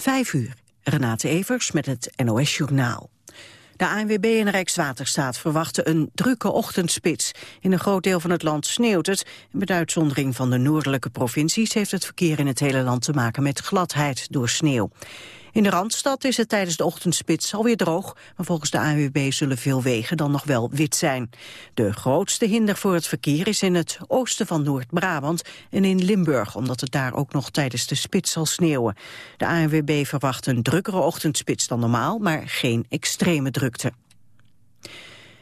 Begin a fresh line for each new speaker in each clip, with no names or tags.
Vijf uur. Renate Evers met het NOS Journaal. De ANWB en Rijkswaterstaat verwachten een drukke ochtendspits. In een groot deel van het land sneeuwt het. En met uitzondering van de noordelijke provincies... heeft het verkeer in het hele land te maken met gladheid door sneeuw. In de Randstad is het tijdens de ochtendspits alweer droog, maar volgens de ANWB zullen veel wegen dan nog wel wit zijn. De grootste hinder voor het verkeer is in het oosten van Noord-Brabant en in Limburg, omdat het daar ook nog tijdens de spits zal sneeuwen. De ANWB verwacht een drukkere ochtendspits dan normaal, maar geen extreme drukte.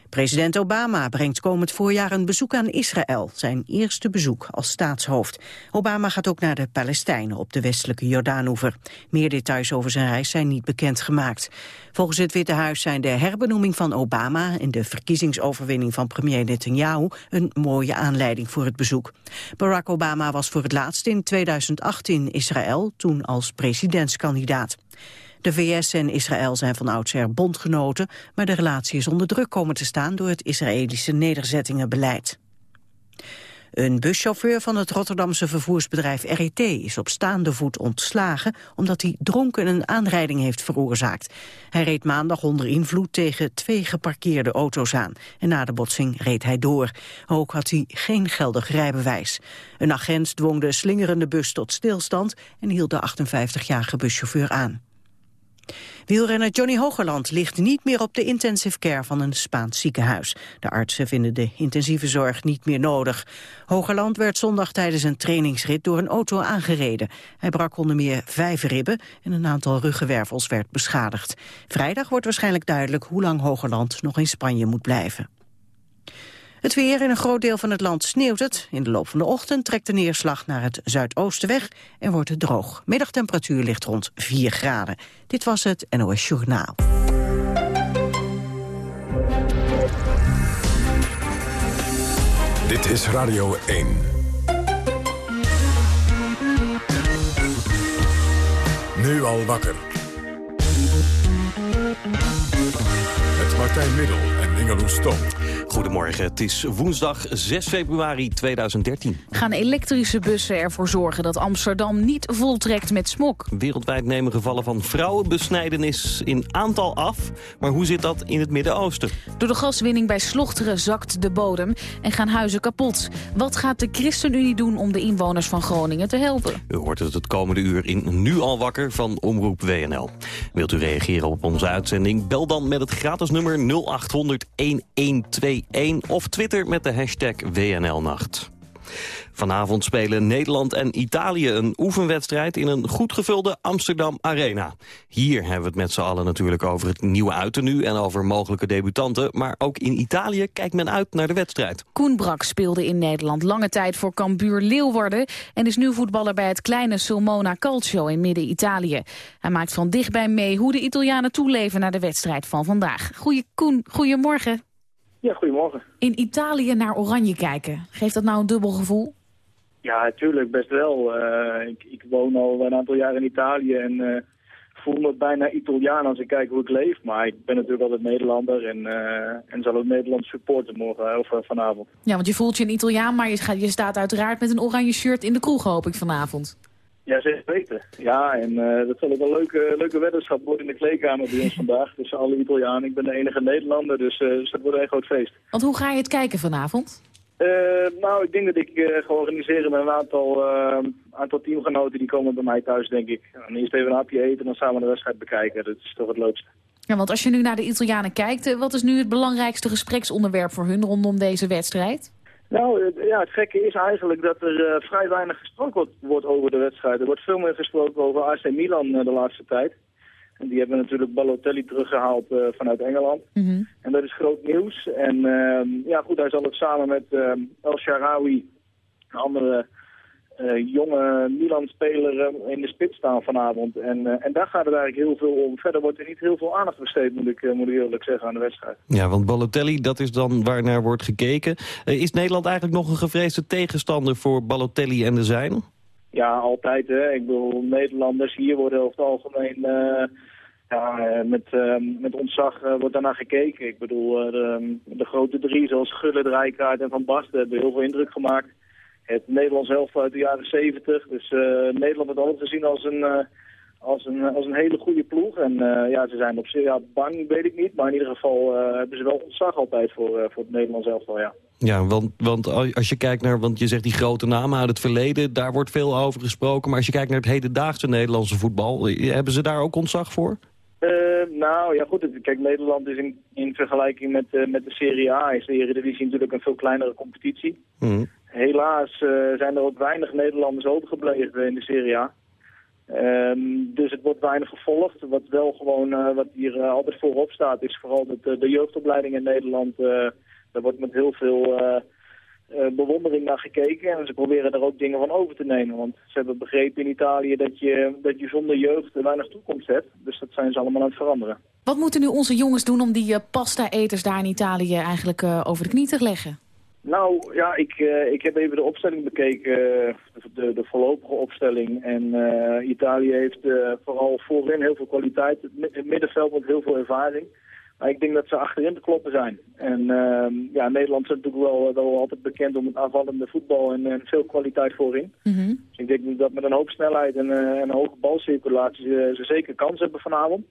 President Obama brengt komend voorjaar een bezoek aan Israël, zijn eerste bezoek als staatshoofd. Obama gaat ook naar de Palestijnen op de westelijke Jordaanoever. Meer details over zijn reis zijn niet bekendgemaakt. Volgens het Witte Huis zijn de herbenoeming van Obama en de verkiezingsoverwinning van premier Netanyahu een mooie aanleiding voor het bezoek. Barack Obama was voor het laatst in 2008 in Israël, toen als presidentskandidaat. De VS en Israël zijn van oudsher bondgenoten, maar de relatie is onder druk komen te staan door het Israëlische nederzettingenbeleid. Een buschauffeur van het Rotterdamse vervoersbedrijf RET is op staande voet ontslagen omdat hij dronken een aanrijding heeft veroorzaakt. Hij reed maandag onder invloed tegen twee geparkeerde auto's aan en na de botsing reed hij door. Ook had hij geen geldig rijbewijs. Een agent dwong de slingerende bus tot stilstand en hield de 58-jarige buschauffeur aan. Wielrenner Johnny Hogerland ligt niet meer op de intensive care van een Spaans ziekenhuis. De artsen vinden de intensieve zorg niet meer nodig. Hogerland werd zondag tijdens een trainingsrit door een auto aangereden. Hij brak onder meer vijf ribben en een aantal ruggenwervels werd beschadigd. Vrijdag wordt waarschijnlijk duidelijk hoe lang Hogerland nog in Spanje moet blijven. Het weer in een groot deel van het land sneeuwt het. In de loop van de ochtend trekt de neerslag naar het zuidoosten weg en wordt het droog. Middagtemperatuur ligt rond 4 graden. Dit was het NOS Journaal.
Dit is Radio 1. Nu al wakker. Met Martijn Middel en Ingeloes Stom.
Goedemorgen, het is woensdag 6 februari 2013.
Gaan elektrische bussen ervoor zorgen dat Amsterdam niet voltrekt met smok?
Wereldwijd nemen gevallen van vrouwenbesnijdenis in aantal af. Maar hoe zit dat in het Midden-Oosten?
Door de gaswinning bij Slochteren zakt de bodem en gaan huizen kapot. Wat gaat de ChristenUnie doen om de inwoners van Groningen te helpen?
U hoort het het komende uur in Nu al wakker van Omroep WNL. Wilt u reageren op onze uitzending? Bel dan met het gratis nummer 0800 1121 of Twitter met de hashtag WNLnacht. Vanavond spelen Nederland en Italië een oefenwedstrijd in een goed gevulde Amsterdam Arena. Hier hebben we het met z'n allen natuurlijk over het nieuwe uiternu en over mogelijke debutanten. Maar ook in Italië kijkt men uit naar de wedstrijd.
Koen Brak speelde in Nederland lange tijd voor Cambuur Leeuwarden en is nu voetballer bij het kleine Sulmona Calcio in midden-Italië. Hij maakt van dichtbij mee hoe de Italianen toeleven naar de wedstrijd van vandaag. Goeie Koen, goedemorgen.
Ja, goedemorgen.
In Italië naar Oranje kijken, geeft dat nou een dubbel gevoel?
Ja, natuurlijk, best wel. Uh, ik, ik, woon al een aantal jaar in Italië en uh, voel me bijna Italiaan als ik kijk hoe ik leef. Maar ik ben natuurlijk altijd Nederlander en, uh, en zal ook Nederland supporten morgen of vanavond.
Ja, want je voelt je een Italiaan, maar je, je staat uiteraard met een oranje shirt in de kroeg, hoop ik, vanavond.
Ja, zeker weten. Ja, en uh, dat zal ook een leuke, leuke weddenschap worden in de kleedkamer bij ons vandaag. Tussen alle Italianen. Ik ben de enige Nederlander, dus, uh, dus dat wordt een groot feest.
Want hoe ga je het kijken vanavond?
Uh, nou, ik denk dat ik ga organiseren met een aantal, aantal teamgenoten. Die komen bij mij thuis, denk ik. En eerst even een hapje eten en dan samen de wedstrijd bekijken. Dat is toch het leukste.
Ja, want als je nu naar de Italianen kijkt, wat is nu het belangrijkste gespreksonderwerp voor hun rondom deze wedstrijd?
Nou, ja, het gekke is eigenlijk dat er uh, vrij weinig gesproken wordt, over de wedstrijd. Er wordt veel meer gesproken over AC Milan uh, de laatste tijd. En die hebben natuurlijk Balotelli teruggehaald uh, vanuit Engeland. Mm -hmm. En dat is groot nieuws. En ehm, ja, goed, hij zal het samen met ehm, El Sharawi, een andere uh, jonge Milan-speler uh, in de spits staan vanavond. En, uh, en daar gaat het eigenlijk heel veel om. Verder wordt er niet heel veel aandacht besteed, moet ik, moet ik eerlijk zeggen, aan de wedstrijd.
Ja, want Balotelli, dat is dan waar naar wordt gekeken. is Nederland eigenlijk nog een gevreesde tegenstander voor Balotelli en de zijn?
Ja, altijd. Hè. Ik bedoel, Nederlanders hier worden over het algemeen... ja, met, met ontzag wordt daarnaar gekeken. Ik bedoel, de, de, grote drie zoals Gullit, Rijkaard en Van Basten hebben heel veel indruk gemaakt het Nederlands elftal uit de jaren 70. Dus uh, Nederland wordt altijd gezien als een, uh, als een, als een hele goede ploeg. En ja, ze zijn op zich ja, bang, weet ik niet. Maar in ieder geval hebben ze wel ontzag altijd voor, voor het Nederlands elftal, ja.
Ja, want, want als je kijkt naar, want je zegt die grote namen uit het verleden, daar wordt veel over gesproken. Maar als je kijkt naar het hedendaagse Nederlandse voetbal, hebben ze daar ook ontzag voor?
Uh, nou ja goed, kijk Nederland is in, in vergelijking met, uh, met de Serie A, is de Eredivisie natuurlijk een veel kleinere competitie. Mm. Helaas uh, zijn er ook weinig Nederlanders overgebleven in de Serie A. Um, dus het wordt weinig gevolgd. Wat wel gewoon, wat hier altijd voorop staat, is vooral dat de jeugdopleiding in Nederland, daar wordt met heel veel uh, bewondering naar gekeken. En ze proberen er ook dingen van over te nemen. Want ze hebben begrepen in Italië dat je, dat je zonder jeugd weinig toekomst hebt. Dus dat zijn ze allemaal aan het veranderen.
Wat moeten nu onze jongens doen om die uh, pasta-eters daar in Italië eigenlijk uh, over de knie te leggen?
Nou, ja, ik, ik heb even de opstelling bekeken, de, de voorlopige opstelling. En Italië heeft vooral voorin heel veel kwaliteit. Het middenveld met heel veel ervaring. Maar ik denk dat ze achterin te kloppen zijn. En uh, ja, Nederland is natuurlijk wel, wel altijd bekend om het aanvallende voetbal en, en veel kwaliteit voorin. Mm Dus ik denk dat met een hoop snelheid en, een hoge balcirculatie ze, ze, zeker kans hebben vanavond.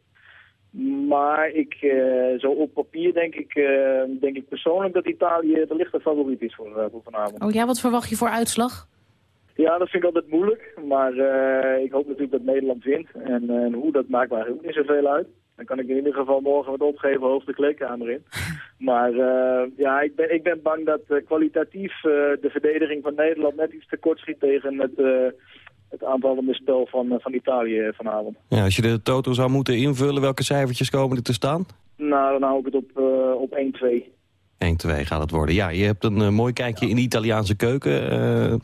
Maar ik, uh, zo op papier denk ik, uh, denk ik persoonlijk dat Italië de lichte favoriet is voor, voor vanavond.
Oh ja, wat verwacht je voor uitslag?
Ja, dat vind ik altijd moeilijk. Maar ik hoop natuurlijk dat Nederland wint. En, en hoe, dat maakt mij ook niet zoveel uit. Dan kan ik in ieder geval morgen wat opgeven hoofd de kleedkamer in. Maar uh, ja, ik ben, ik ben bang dat uh, kwalitatief uh, de verdediging van Nederland net iets te kort schiet tegen het, het aanvallende spel van, van Italië vanavond.
Ja, als je de toto zou moeten invullen, welke cijfertjes komen er te staan?
Nou, dan hou ik het op, op 1-2. 1-2
gaat het worden. Ja, je hebt een mooi kijkje in de Italiaanse keuken.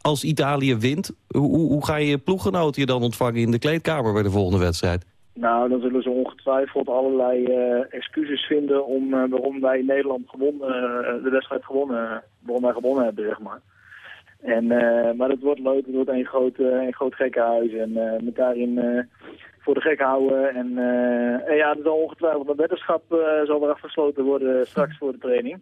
als Italië wint, hoe, hoe ga je je ploeggenoten je dan ontvangen in de kleedkamer bij de volgende wedstrijd?
Nou, dan zullen ze ongetwijfeld allerlei excuses vinden om waarom wij in Nederland gewonnen, de wedstrijd gewonnen, waarom wij gewonnen hebben, zeg maar. En, maar het wordt leuk, het wordt een groot, een groot gekkenhuis en elkaar in voor de gek houden. En, en ja, er zal ongetwijfeld een weddenschap zal er afgesloten worden straks voor de training.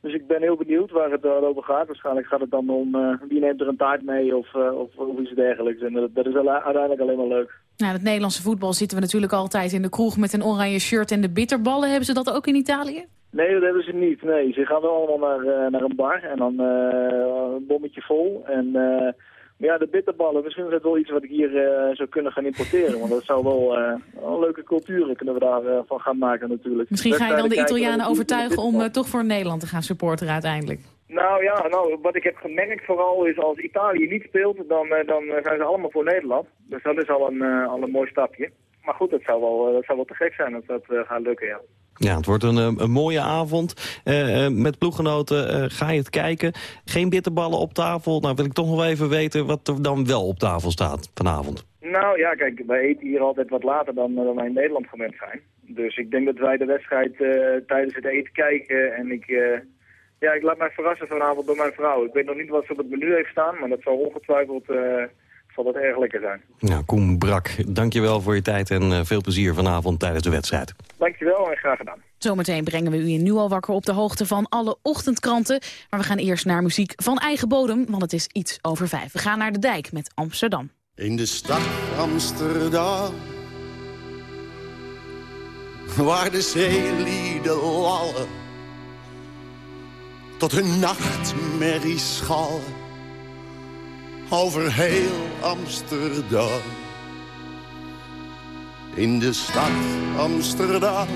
Dus ik ben heel benieuwd waar het over gaat. Waarschijnlijk gaat het dan om wie neemt er een taart mee of, of, of iets dergelijks. En dat, dat is uiteindelijk alleen maar leuk.
Nou, het Nederlandse voetbal zitten we natuurlijk altijd in de kroeg met een oranje shirt en de bitterballen. Hebben ze dat ook in Italië?
Nee, dat hebben ze niet. Nee, ze gaan wel allemaal naar, uh, naar een bar en dan uh, een bommetje vol. En uh, ja, de bitterballen, misschien is het wel iets wat ik hier zou kunnen gaan importeren. Want dat zou wel, wel leuke culturen kunnen we daarvan van gaan maken natuurlijk.
Misschien ga je dan de Italianen overtuigen om toch voor Nederland te gaan supporteren uiteindelijk.
Nou ja, nou, wat ik heb gemerkt vooral is als Italië niet speelt, dan, eh, dan zijn ze allemaal voor Nederland. Dus dat is al een, uh, al een mooi stapje. Maar goed, dat zou wel, dat zou wel te gek zijn dat dat uh, gaat lukken, ja.
Ja, het wordt een, een mooie avond. Uh, met ploeggenoten ga je het kijken. Geen bitterballen op tafel. Nou wil ik toch nog even weten wat er dan wel op tafel staat vanavond.
Nou ja, kijk, wij eten hier altijd wat later dan, dan wij in Nederland gewend zijn. Dus ik denk dat wij de wedstrijd tijdens het eten kijken en ik ja, ik laat mij verrassen vanavond door mijn vrouw. Ik weet nog niet wat ze op het menu heeft staan, maar dat zal ongetwijfeld zal dat erg lekker zijn.
Nou, Koen Brak, dankjewel voor je tijd en uh, veel plezier vanavond tijdens de wedstrijd.
Dankjewel en graag gedaan.
Zometeen brengen we u in Nu al wakker op de hoogte van alle ochtendkranten. Maar we gaan eerst naar muziek van eigen bodem, want het is iets over vijf. We gaan naar de dijk met Amsterdam.
In de stad Amsterdam, waar de zeelieden lallen tot hun nachtmerrie schallen over heel Amsterdam. In de stad Amsterdam,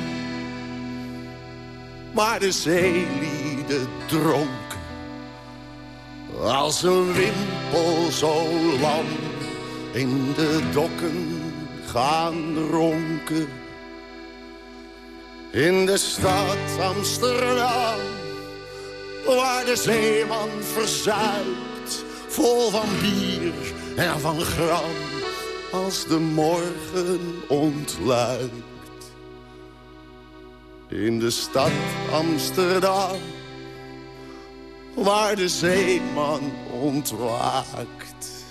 waar de zeelieden dronken, als een wimpel zo lam in de dokken gaan ronken. In de stad Amsterdam waar de zeeman verzuipt, vol van bier en van gram, als de morgen ontluikt. In de stad Amsterdam, waar de zeeman ontwaakt,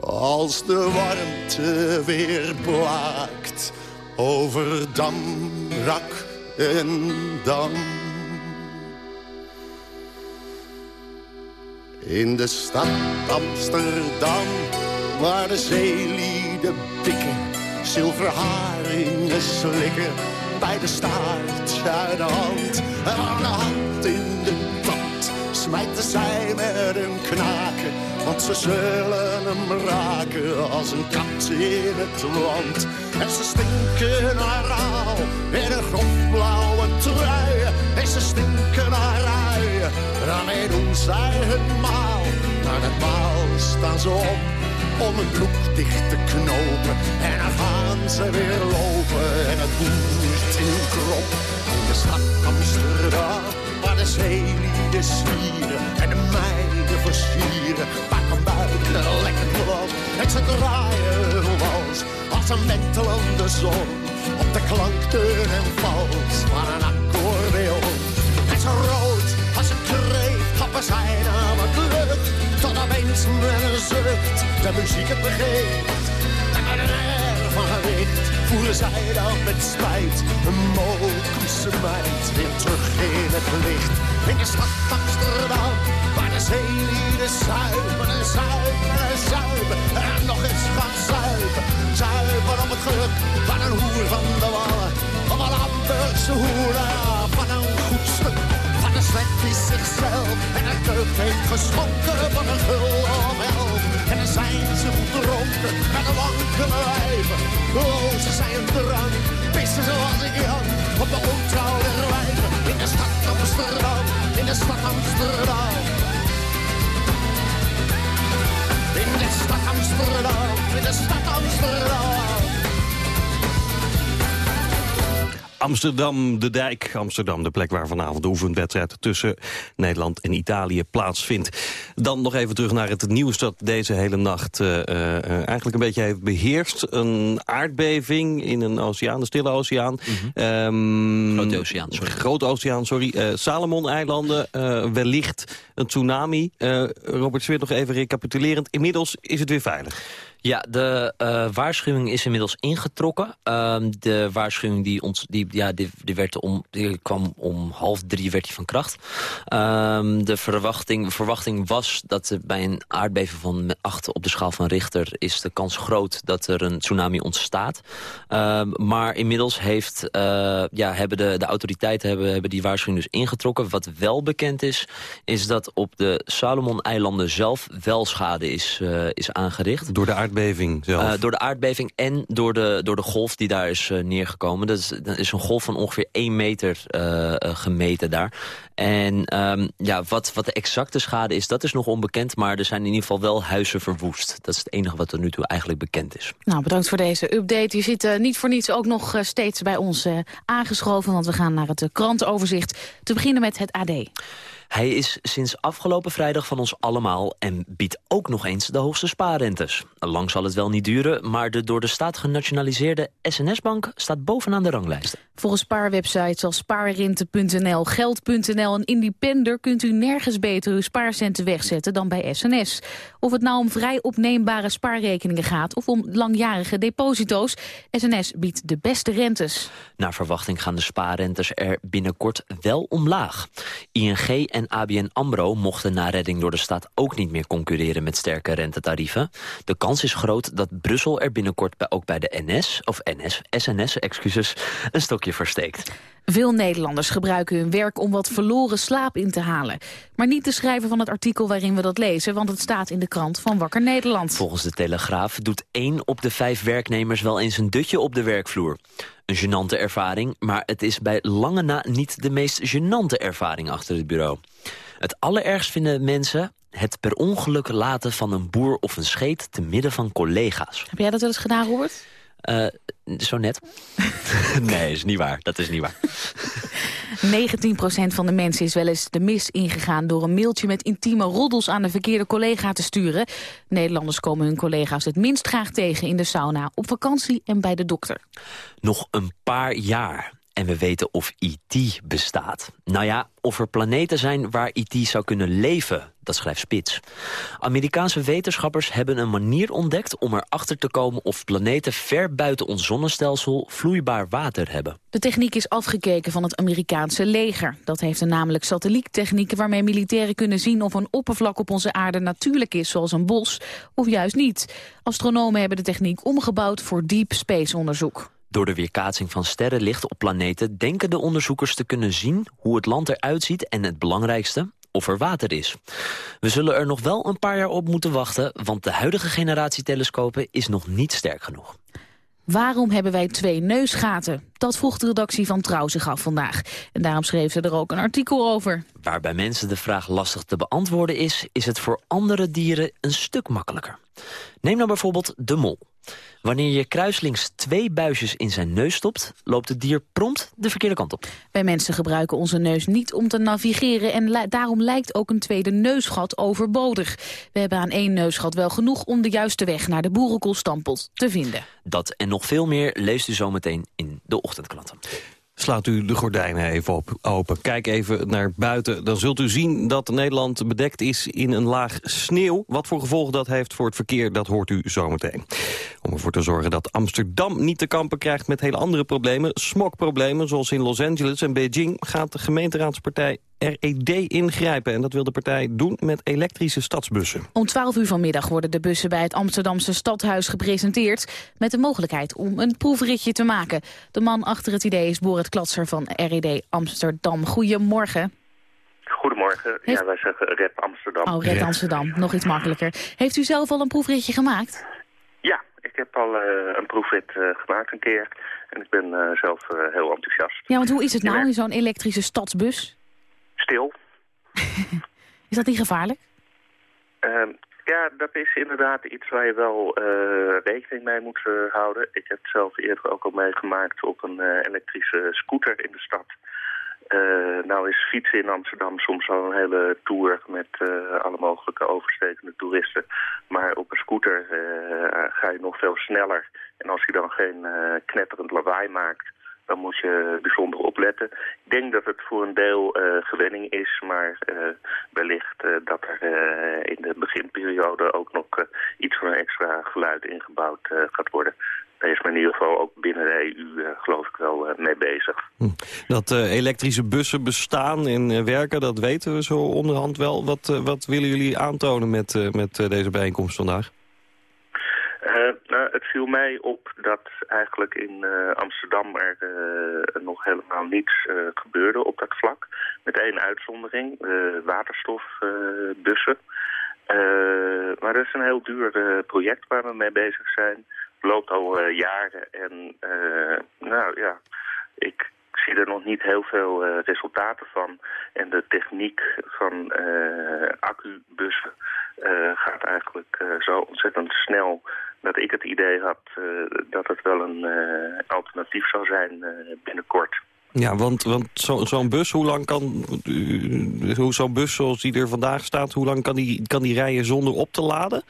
als de warmte weer blaakt over dam, rak en dam. In de stad Amsterdam, waar de zeelieden zilverharingen slikken bij de staart uit de hand. En de hand in de tand smijten zij met hun knaken. Want ze zullen hem raken als een kat in het land. En ze stinken naar in een grofblauwe trui. En ze stinken daarmee doen zij hun maal. Naar het maal staan ze op om een broek dicht te knopen. En dan gaan ze weer lopen en het boert in hun krop. In de stad Amsterdam, waar de zeelieden zwieren en de meiden versieren. Pak hem buiten, lekker plat en ze draaien wals als een wentelende zon. Op de klankdeur en vals van een accordeon. En als een zij naar wat lucht. Tot opeens met een zucht de muziek het begeeft. En met een air van gewicht voeren zij dan met spijt. Een Mokumse meid weer terug in het licht. In de stad Amsterdam, waar de zeelieden zuipen en zuipen en zuipen. En nog eens gaan zuipen, zuipen om het geluk van een hoer van de wallen. Van een Lambertse hoer, en een deugd heeft geschonken van een gul of elf. En dan zijn ze goed met een wankele wijven. Oh, ze zijn drank, pissen zoals ik Jan op de ontrouw der wijven. In de stad Amsterdam, in de stad Amsterdam. In de stad Amsterdam, in de stad Amsterdam.
Amsterdam, de dijk. Amsterdam, de plek waar vanavond de oefenwedstrijd tussen Nederland en Italië plaatsvindt. Dan nog even terug naar het nieuws dat deze hele nacht uh, uh, eigenlijk een beetje heeft beheerst. Een aardbeving in een oceaan, de Stille Oceaan.
Mm -hmm. um, Grote Oceaan, sorry.
Grote Oceaan, sorry. Uh, Salomon-eilanden, wellicht een tsunami. Robert Zwit nog even recapitulerend. Inmiddels is het weer veilig.
Ja, de uh, waarschuwing is inmiddels ingetrokken. Uh, de waarschuwing die, ons, die, ja, die, werd om, die kwam om half drie werd die van kracht. Uh, de verwachting, verwachting was dat bij een aardbeving van 8 op de schaal van Richter... is de kans groot dat er een tsunami ontstaat. Ehm, maar inmiddels heeft, uh, ja, hebben de, de autoriteiten hebben, hebben die waarschuwing dus ingetrokken. Wat wel bekend is, is dat op de Salomon-eilanden zelf wel schade is, uh, is aangericht.
Door de aardbeving? Aardbeving zelf?
Uh, door de aardbeving en door de, door de golf die daar is uh, neergekomen. Dat is, dat is een golf van ongeveer 1 meter uh, gemeten daar. En um, ja, wat, wat de exacte schade is, dat is nog onbekend. Maar er zijn in ieder geval wel huizen verwoest. Dat is het enige wat er nu toe eigenlijk bekend is.
Nou, bedankt voor deze update. Je zit niet voor niets ook nog steeds bij ons aangeschoven. Want we gaan naar het krantenoverzicht. Te beginnen met het AD.
Hij is sinds afgelopen vrijdag van ons allemaal en biedt ook nog eens de hoogste spaarrentes. Lang zal het wel niet duren, maar de door de staat genationaliseerde SNS-bank staat bovenaan de ranglijst.
Volgens spaarwebsites als spaarrente.nl, geld.nl en Independer kunt u nergens beter uw spaarcenten wegzetten dan bij SNS. Of het nou om vrij opneembare spaarrekeningen gaat of om langjarige deposito's, SNS biedt de beste rentes.
Naar verwachting gaan de spaarrentes er binnenkort wel omlaag. ING en ABN AMRO mochten na redding door de staat ook niet meer concurreren met sterke rentetarieven. De kans is groot dat Brussel er binnenkort ook bij de NS, of NS, SNS, excuses, een stokje versteekt.
Veel Nederlanders gebruiken hun werk om wat verloren slaap in te halen. Maar niet de schrijver van het artikel waarin we dat lezen... want het staat in de krant van Wakker Nederland.
Volgens de Telegraaf doet één op de vijf werknemers... wel eens een dutje op de werkvloer. Een gênante ervaring, maar het is bij lange na niet de meest gênante ervaring achter het bureau. Het allerergst vinden mensen het per ongeluk laten van een boer of een scheet... te midden van collega's.
Heb jij dat wel eens gedaan, Robert?
Uh, zo net. nee, is niet waar. Dat is niet waar.
19% van de mensen is wel eens de mis ingegaan... door een mailtje met intieme roddels aan de verkeerde collega te sturen. Nederlanders komen hun collega's het minst graag tegen in de sauna... op vakantie en bij de dokter.
Nog een paar jaar En we weten of IT bestaat. Nou ja, of er planeten zijn waar IT zou kunnen leven, dat schrijft Spits. Amerikaanse wetenschappers hebben een manier ontdekt om erachter te komen of planeten ver buiten ons zonnestelsel vloeibaar water hebben.
De techniek is afgekeken van het Amerikaanse leger. Dat heeft een namelijk satelliettechnieken waarmee militairen kunnen zien of een oppervlak op onze aarde natuurlijk is, zoals een bos, of juist niet. Astronomen hebben de techniek omgebouwd voor deep space onderzoek.
Door de weerkaatsing van sterrenlicht op planeten denken de onderzoekers te kunnen zien hoe het land eruit ziet en het belangrijkste, of er water is. We zullen er nog wel een paar jaar op moeten wachten, want de huidige generatie telescopen is nog niet sterk genoeg.
Waarom hebben wij twee neusgaten? Dat vroeg de redactie van Trouw zich af vandaag. En daarom schreef ze er ook een artikel over.
Waar bij mensen de vraag lastig te beantwoorden is... is het voor andere dieren een stuk makkelijker. Neem nou bijvoorbeeld de mol. Wanneer je kruislings twee buisjes in zijn neus stopt... loopt het dier prompt de verkeerde kant op.
Wij mensen gebruiken onze neus niet om te navigeren... en daarom lijkt ook een tweede neusgat overbodig. We hebben aan één neusgat wel genoeg om de juiste weg... naar de boerenkoolstampot te vinden.
Dat en nog veel meer leest u zometeen in de ochtendklanten.
Slaat u de gordijnen even op, open. Kijk even naar buiten. Dan zult u zien dat Nederland bedekt is in een laag sneeuw. Wat voor gevolgen dat heeft voor het verkeer, dat hoort u zometeen. Om ervoor te zorgen dat Amsterdam niet te kampen krijgt met hele andere problemen. Smokproblemen, zoals in Los Angeles en Beijing... gaat de gemeenteraadspartij RED ingrijpen. En dat wil de partij doen met elektrische stadsbussen.
Om 12 uur vanmiddag worden de bussen bij het Amsterdamse stadhuis gepresenteerd... met de mogelijkheid om een proefritje te maken. De man achter het idee is Boris Klatser van RED Amsterdam. Goedemorgen.
Goedemorgen. Ja, wij zeggen Red Amsterdam.
Oh, Red Amsterdam. Nog iets makkelijker. Heeft u zelf al een proefritje gemaakt?
Ja, ik heb al uh, een proefrit uh, gemaakt een keer. En ik ben uh, zelf heel enthousiast.
Ja, want hoe is het nou in zo'n elektrische stadsbus?
Stil.
is dat niet gevaarlijk?
Uh, ja, dat is inderdaad iets waar je wel uh, rekening mee moet uh, houden. Ik heb het zelf eerder ook al meegemaakt op een uh, elektrische scooter in de stad. nou is fietsen in Amsterdam soms al een hele tour met alle mogelijke overstekende toeristen. Maar op een scooter ga je nog veel sneller. En als je dan geen knetterend lawaai maakt, dan moet je bijzonder opletten. Ik denk dat het voor een deel uh, gewenning is, maar uh, wellicht uh, dat er in de beginperiode ook nog iets van een extra geluid ingebouwd gaat worden. Daar is men in ieder geval ook binnen de EU geloof ik wel mee bezig.
Hm. Dat elektrische bussen bestaan en werken, dat weten we zo onderhand wel. Wat, wat willen jullie aantonen met, met deze bijeenkomst vandaag?
Nou, het viel mij op dat eigenlijk in uh, Amsterdam er uh, nog helemaal niets gebeurde op dat vlak. Met één uitzondering, waterstofbussen. maar dat is een heel duur project waar we mee bezig zijn. Loopt al jaren en nou ja, ik zie er nog niet heel veel resultaten van. En de techniek van uh, accubussen gaat eigenlijk zo ontzettend snel dat ik het idee had dat het wel een alternatief zou zijn binnenkort.
Ja, want, want zo'n zo bus, hoe lang kan hoe zo'n bus zoals die er vandaag staat, hoe lang kan die, kan die rijden zonder op te laden?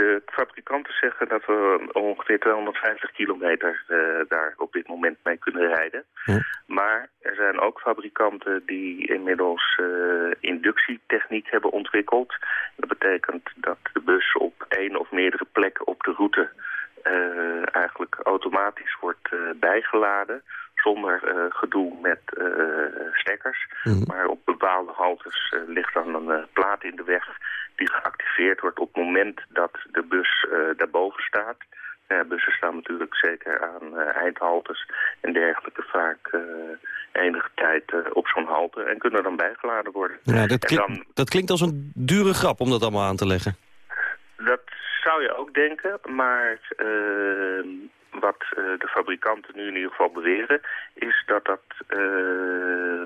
De fabrikanten zeggen dat we ongeveer 250 kilometer uh, daar op dit moment mee kunnen rijden. Maar er zijn ook fabrikanten die inmiddels uh, inductietechniek hebben ontwikkeld. Dat betekent dat de bus op één of meerdere plekken op de route uh, eigenlijk automatisch wordt bijgeladen zonder uh, gedoe met uh, stekkers. Mm. Maar op bepaalde haltes uh, ligt dan een plaat in de weg die geactiveerd wordt op het moment dat de bus daarboven staat. bussen staan natuurlijk zeker aan eindhaltes en dergelijke vaak enige tijd op zo'n halte en kunnen dan bijgeladen worden.
Ja, dat, klink, dan, dat klinkt als een dure grap om dat allemaal aan te leggen.
Dat zou je ook denken, maar wat uh, de fabrikanten nu in ieder geval beweren... is dat dat uh,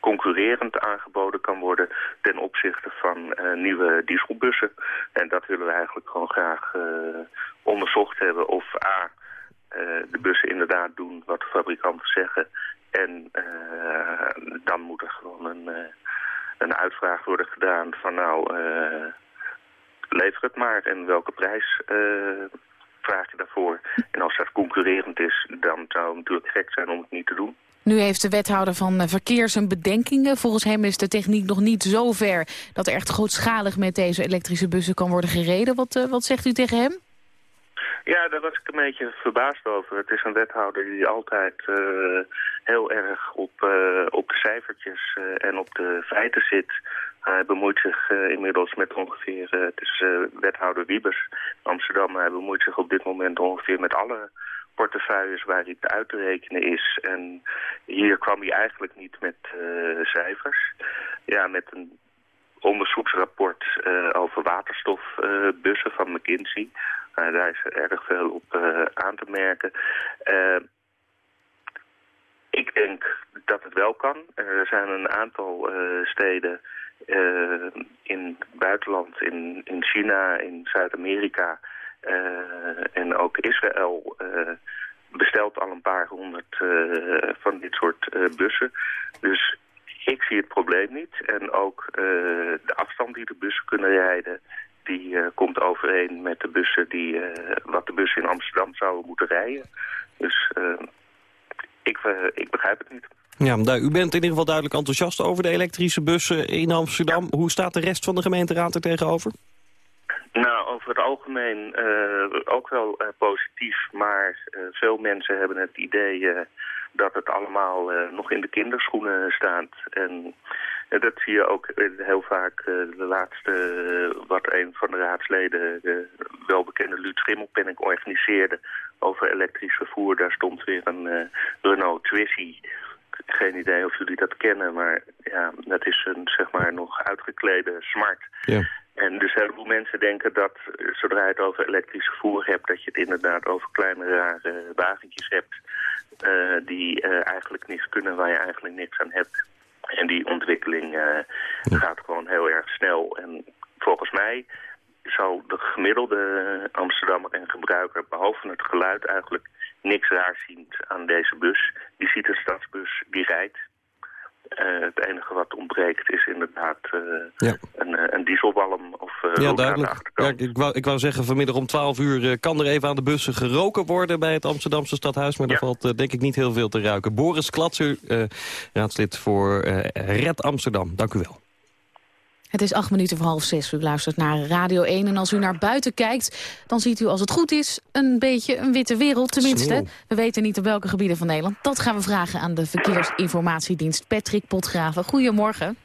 concurrerend aangeboden kan worden... ten opzichte van uh, nieuwe dieselbussen. En dat willen we eigenlijk gewoon graag onderzocht hebben of A... de bussen inderdaad doen wat de fabrikanten zeggen... en dan moet er gewoon een, een uitvraag worden gedaan van nou... lever het maar en welke prijs vraag je daarvoor. En als dat concurrerend is, dan zou het natuurlijk gek zijn om het niet te doen.
Nu heeft de wethouder van eh, Verkeer zijn bedenkingen. Volgens hem is de techniek nog niet zo ver dat er echt grootschalig met deze elektrische bussen kan worden gereden. Wat, uh, wat zegt u tegen hem?
Ja, daar was ik een beetje verbaasd over. Het is een wethouder die altijd uh, heel erg op, uh, op de cijfertjes uh, en op de feiten zit. Hij bemoeit zich inmiddels met ongeveer, het is wethouder Wiebers Amsterdam, hij bemoeit zich op dit moment ongeveer met alle portefeuilles waar hij te uit te rekenen is. En hier kwam hij eigenlijk niet met cijfers. Ja, met een onderzoeksrapport over waterstofbussen van McKinsey. Daar is erg veel op aan te merken. Ik denk dat het wel kan. Er zijn een aantal steden in het buitenland, in, in China, in Zuid-Amerika en ook Israël bestelt al een paar honderd van dit soort bussen. Dus ik zie het probleem niet. En ook de afstand die de bussen kunnen rijden die komt overeen met de bussen die, wat de bussen in Amsterdam zouden moeten rijden. Dus ik, ik begrijp het niet.
Ja, nou, u bent in ieder geval duidelijk enthousiast over de elektrische bussen in Amsterdam. Ja. Hoe staat de rest van de gemeenteraad er tegenover?
Nou, over het algemeen ook wel positief, maar veel mensen hebben het idee dat het allemaal nog in de kinderschoenen staat. En dat zie je ook heel vaak de laatste, wat een van de raadsleden, de welbekende Luut Schimmelpenning organiseerde over elektrisch vervoer. Daar stond weer een Renault Twizy. Geen idee of jullie dat kennen, maar ja, dat is een zeg maar nog uitgeklede smart. Ja. En dus heel veel mensen denken dat zodra je het over elektrisch vervoer hebt, dat je het inderdaad over kleine rare wagentjes hebt uh, die uh, eigenlijk niks kunnen waar je eigenlijk niks aan hebt. En die ontwikkeling uh, gaat gewoon heel erg snel. En volgens mij zou de gemiddelde Amsterdammer en gebruiker, behalve het geluid, eigenlijk niks raar zien aan deze bus. Die ziet een stadsbus, die rijdt. Uh, het enige wat ontbreekt is inderdaad uh, ja. een, een dieselwalm of uh,
ja, duidelijk. Ja, ik, wou, ik wou zeggen, vanmiddag om 12 uur kan er even aan de bussen geroken worden bij het Amsterdamse stadhuis. Maar ja. daar valt denk ik niet heel veel te ruiken. Boris Klatser, raadslid voor Red Amsterdam. Dank u wel.
Het is acht minuten voor half zes. U luistert naar Radio 1. En als u naar buiten kijkt, dan ziet u als het goed is... een beetje een witte wereld, tenminste. Sneeuw. We weten niet op welke gebieden van Nederland. Dat gaan we vragen aan de Verkeersinformatiedienst Patrick Potgraven. Goedemorgen.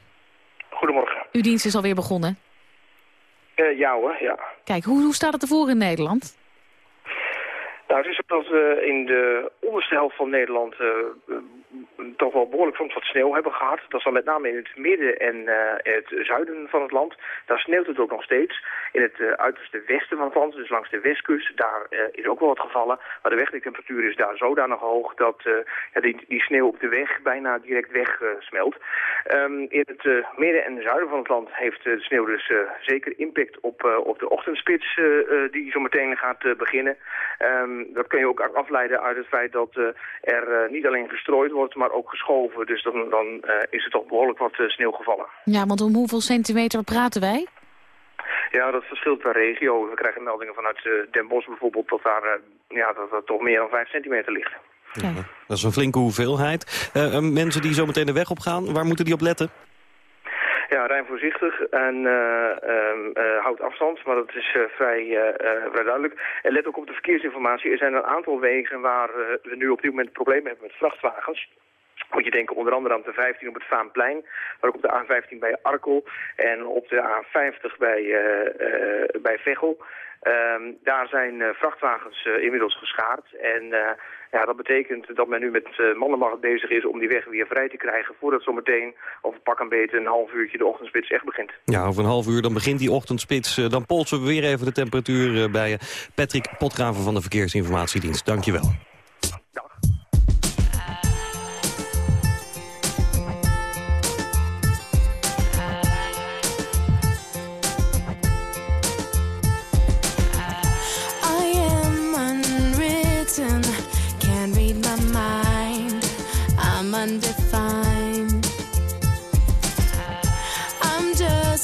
Goedemorgen.
Uw dienst is alweer begonnen?
Uh, ja hoor, ja.
Kijk, hoe, hoe staat het ervoor in Nederland?
Nou, het is zo dat we in de onderste helft van Nederland uh, toch wel behoorlijk soms wat sneeuw hebben gehad. Dat dan met name in het midden en uh, het zuiden van het land. Daar sneeuwt het ook nog steeds. In het uh, uiterste westen van het land, dus langs de westkust, daar uh, is ook wel wat gevallen. Maar de wegdektemperatuur is daar zodanig hoog dat die, die, sneeuw op de weg bijna direct wegsmelt. Um, in het midden en zuiden van het land heeft de sneeuw dus zeker impact op, op de ochtendspits die zo meteen gaat beginnen. Um, dat kun je ook afleiden uit het feit dat er niet alleen gestrooid wordt, maar ook geschoven. Dus dan, dan uh, is er toch behoorlijk wat uh, sneeuw gevallen.
Ja, want om hoeveel centimeter praten wij?
Ja, dat verschilt per regio. We krijgen meldingen vanuit uh, Den Bosch bijvoorbeeld dat daar ja, dat er toch meer dan 5 centimeter ligt.
Ja, dat is een flinke hoeveelheid. mensen die zo meteen de weg op gaan, waar moeten die op letten?
Ja, rij voorzichtig en uh, uh, houd afstand, maar dat is uh, vrij, vrij duidelijk. En let ook op de verkeersinformatie. Er zijn een aantal wegen waar we nu op dit moment problemen hebben met vrachtwagens. Moet je denken onder andere aan de 15 op het Vaanplein, maar ook op de A15 bij Arkel en op de A50 bij, bij Veghel. Um, daar zijn uh, vrachtwagens uh, inmiddels geschaard. En uh, ja, dat betekent dat men nu met mannenmacht bezig is om die weg weer vrij te krijgen... voordat zometeen over pak een beetje een half uurtje de ochtendspits echt begint.
Ja, over een half uur dan begint die ochtendspits. dan polsen we weer even de temperatuur bij. Patrick Potgraven van de Verkeersinformatiedienst. Dank je wel.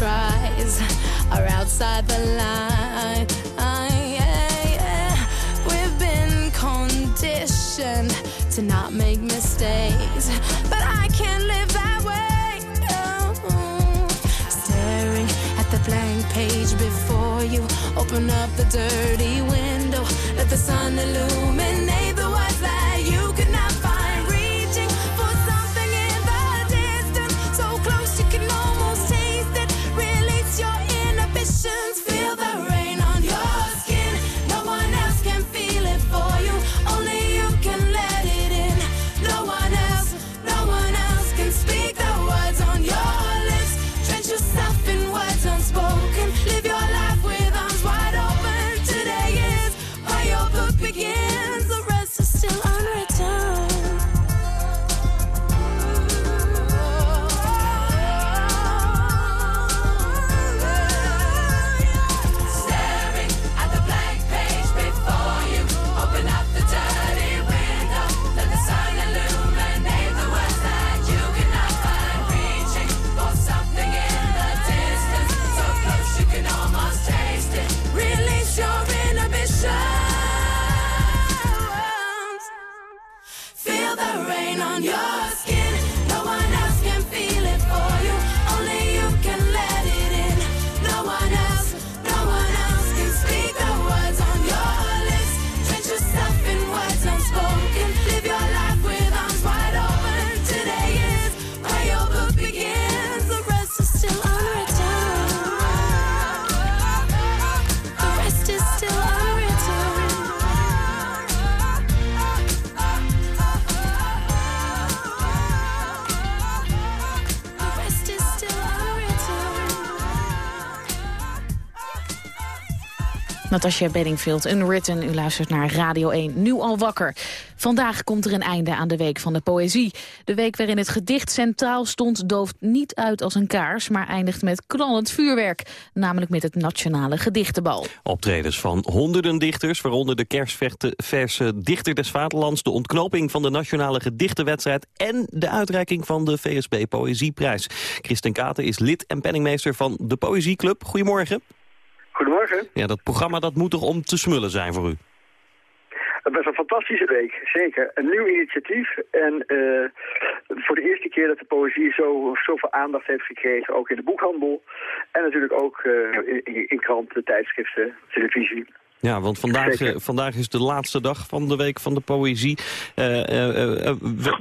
Tries are outside the line. We've been conditioned to not make mistakes, but I can't live that way. No. Staring at the blank page before you, open up the dirty begin.
Natasja Bedingfield, Unwritten. U luistert naar Radio 1, nu al wakker. Vandaag komt er een einde aan de Week van de Poëzie. De week waarin het gedicht centraal stond dooft niet uit als een kaars... maar eindigt met knallend vuurwerk, namelijk met het Nationale Gedichtenbal.
Optredens van honderden dichters, waaronder de kerstverse Dichter des Vaderlands... de ontknoping van de Nationale Gedichtenwedstrijd... en de uitreiking van de VSB Poëzieprijs. Christen Katen is lid en penningmeester van de Poëzieclub. Goedemorgen.
Goedemorgen.
Ja, dat programma dat moet toch om te smullen zijn voor u?
Het was een fantastische week, zeker. Een nieuw initiatief en eh, voor de eerste keer dat de poëzie zo, zoveel aandacht heeft gekregen, ook in de boekhandel. En natuurlijk ook eh, in, in kranten, tijdschriften, televisie.
Ja, want vandaag, eh, vandaag is de laatste dag van de Week van de Poëzie.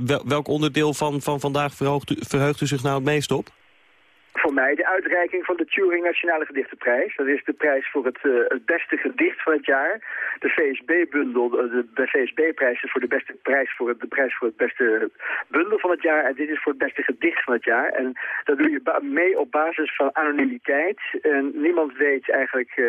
Wel- welk onderdeel van, van vandaag u, verheugt u zich nou het meest op?
Voor mij de uitreiking van de Turing Nationale Gedichtenprijs. Dat is de prijs voor het, eh, het beste gedicht van het jaar. De VSB-bundel, de, de VSB-prijs is voor de beste prijs voor het, de prijs voor het beste bundel van het jaar. En dit is voor het beste gedicht van het jaar. En dat doe je mee op basis van anonimiteit. En niemand weet eigenlijk eh,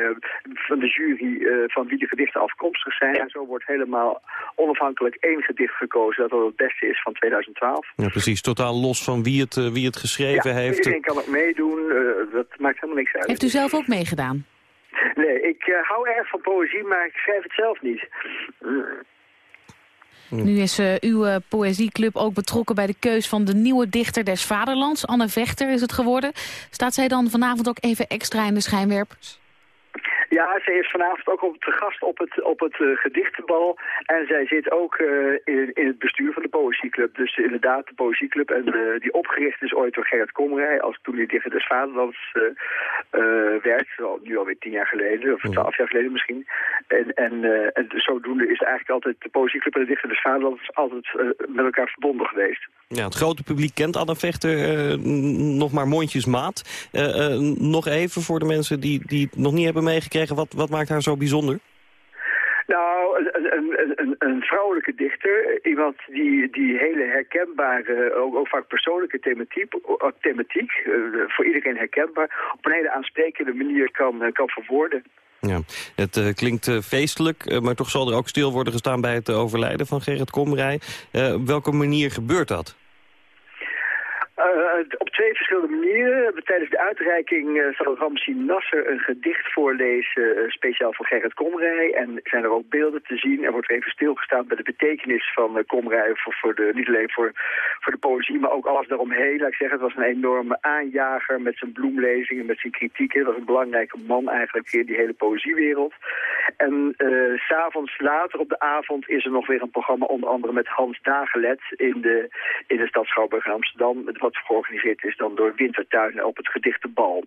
van de jury eh, van wie de gedichten afkomstig zijn. En zo wordt helemaal onafhankelijk één gedicht gekozen dat wel het beste is van 2012.
Ja, precies. Totaal los van wie het, wie het geschreven
ja,
heeft.
iedereen kan ook meedoen. eh, dat maakt helemaal niks uit.
Heeft u zelf ook meegedaan?
Nee, ik eh, hou erg van poëzie, maar ik schrijf het zelf niet.
Nu is eh, uw poëzieclub ook betrokken bij de keus van de nieuwe dichter des vaderlands. Anne Vechter is het geworden. Staat zij dan vanavond ook even extra in de schijnwerpers?
Ja, zij is vanavond ook op, te gast op het, op het uh, gedichtenbal. En zij zit ook uh, in, in het bestuur van de Poëzieclub. Dus inderdaad, de Poëzieclub. En uh, die opgericht is ooit door Gerrit Komrij. Als toen hij dichter des Vaderlands werd. Nu alweer tien jaar geleden. Of twaalf jaar geleden misschien. En, en, en zodoende is eigenlijk altijd de Poëzieclub en de dichter des Vaderlands altijd met elkaar verbonden geweest.
Ja, het grote publiek kent Anne Vechter nog maar mondjesmaat. nog even voor de mensen die, die het nog niet hebben meegekregen. Wat, wat maakt haar zo bijzonder?
Nou, een, een, een, een, vrouwelijke dichter. Iemand die, die hele herkenbare, ook, ook vaak persoonlijke thematiek, thematiek uh, voor iedereen herkenbaar, op een hele aansprekende manier kan, uh, kan verwoorden.
Ja, het uh, klinkt feestelijk, maar toch zal er ook stil worden gestaan bij het overlijden van Gerrit Komrij. op welke manier gebeurt dat?
Uh, op twee verschillende manieren. Tijdens de uitreiking uh, zal Ramsi Nasser een gedicht voorlezen, speciaal voor Gerrit Komrij. En zijn er ook beelden te zien. Er wordt even stilgestaan bij de betekenis van Komrij, voor, voor de, niet alleen voor, voor de poëzie, maar ook alles daaromheen. Laat ik zeggen, het was een enorme aanjager met zijn bloemlezingen, met zijn kritieken. Het was een belangrijke man eigenlijk in die hele poëziewereld. En s'avonds later op de avond is er nog weer een programma, onder andere met Hans Dagelet in de, in de stad Schouwburg Amsterdam. Wat georganiseerd is dan door Wintertuin op het gedichte Bal.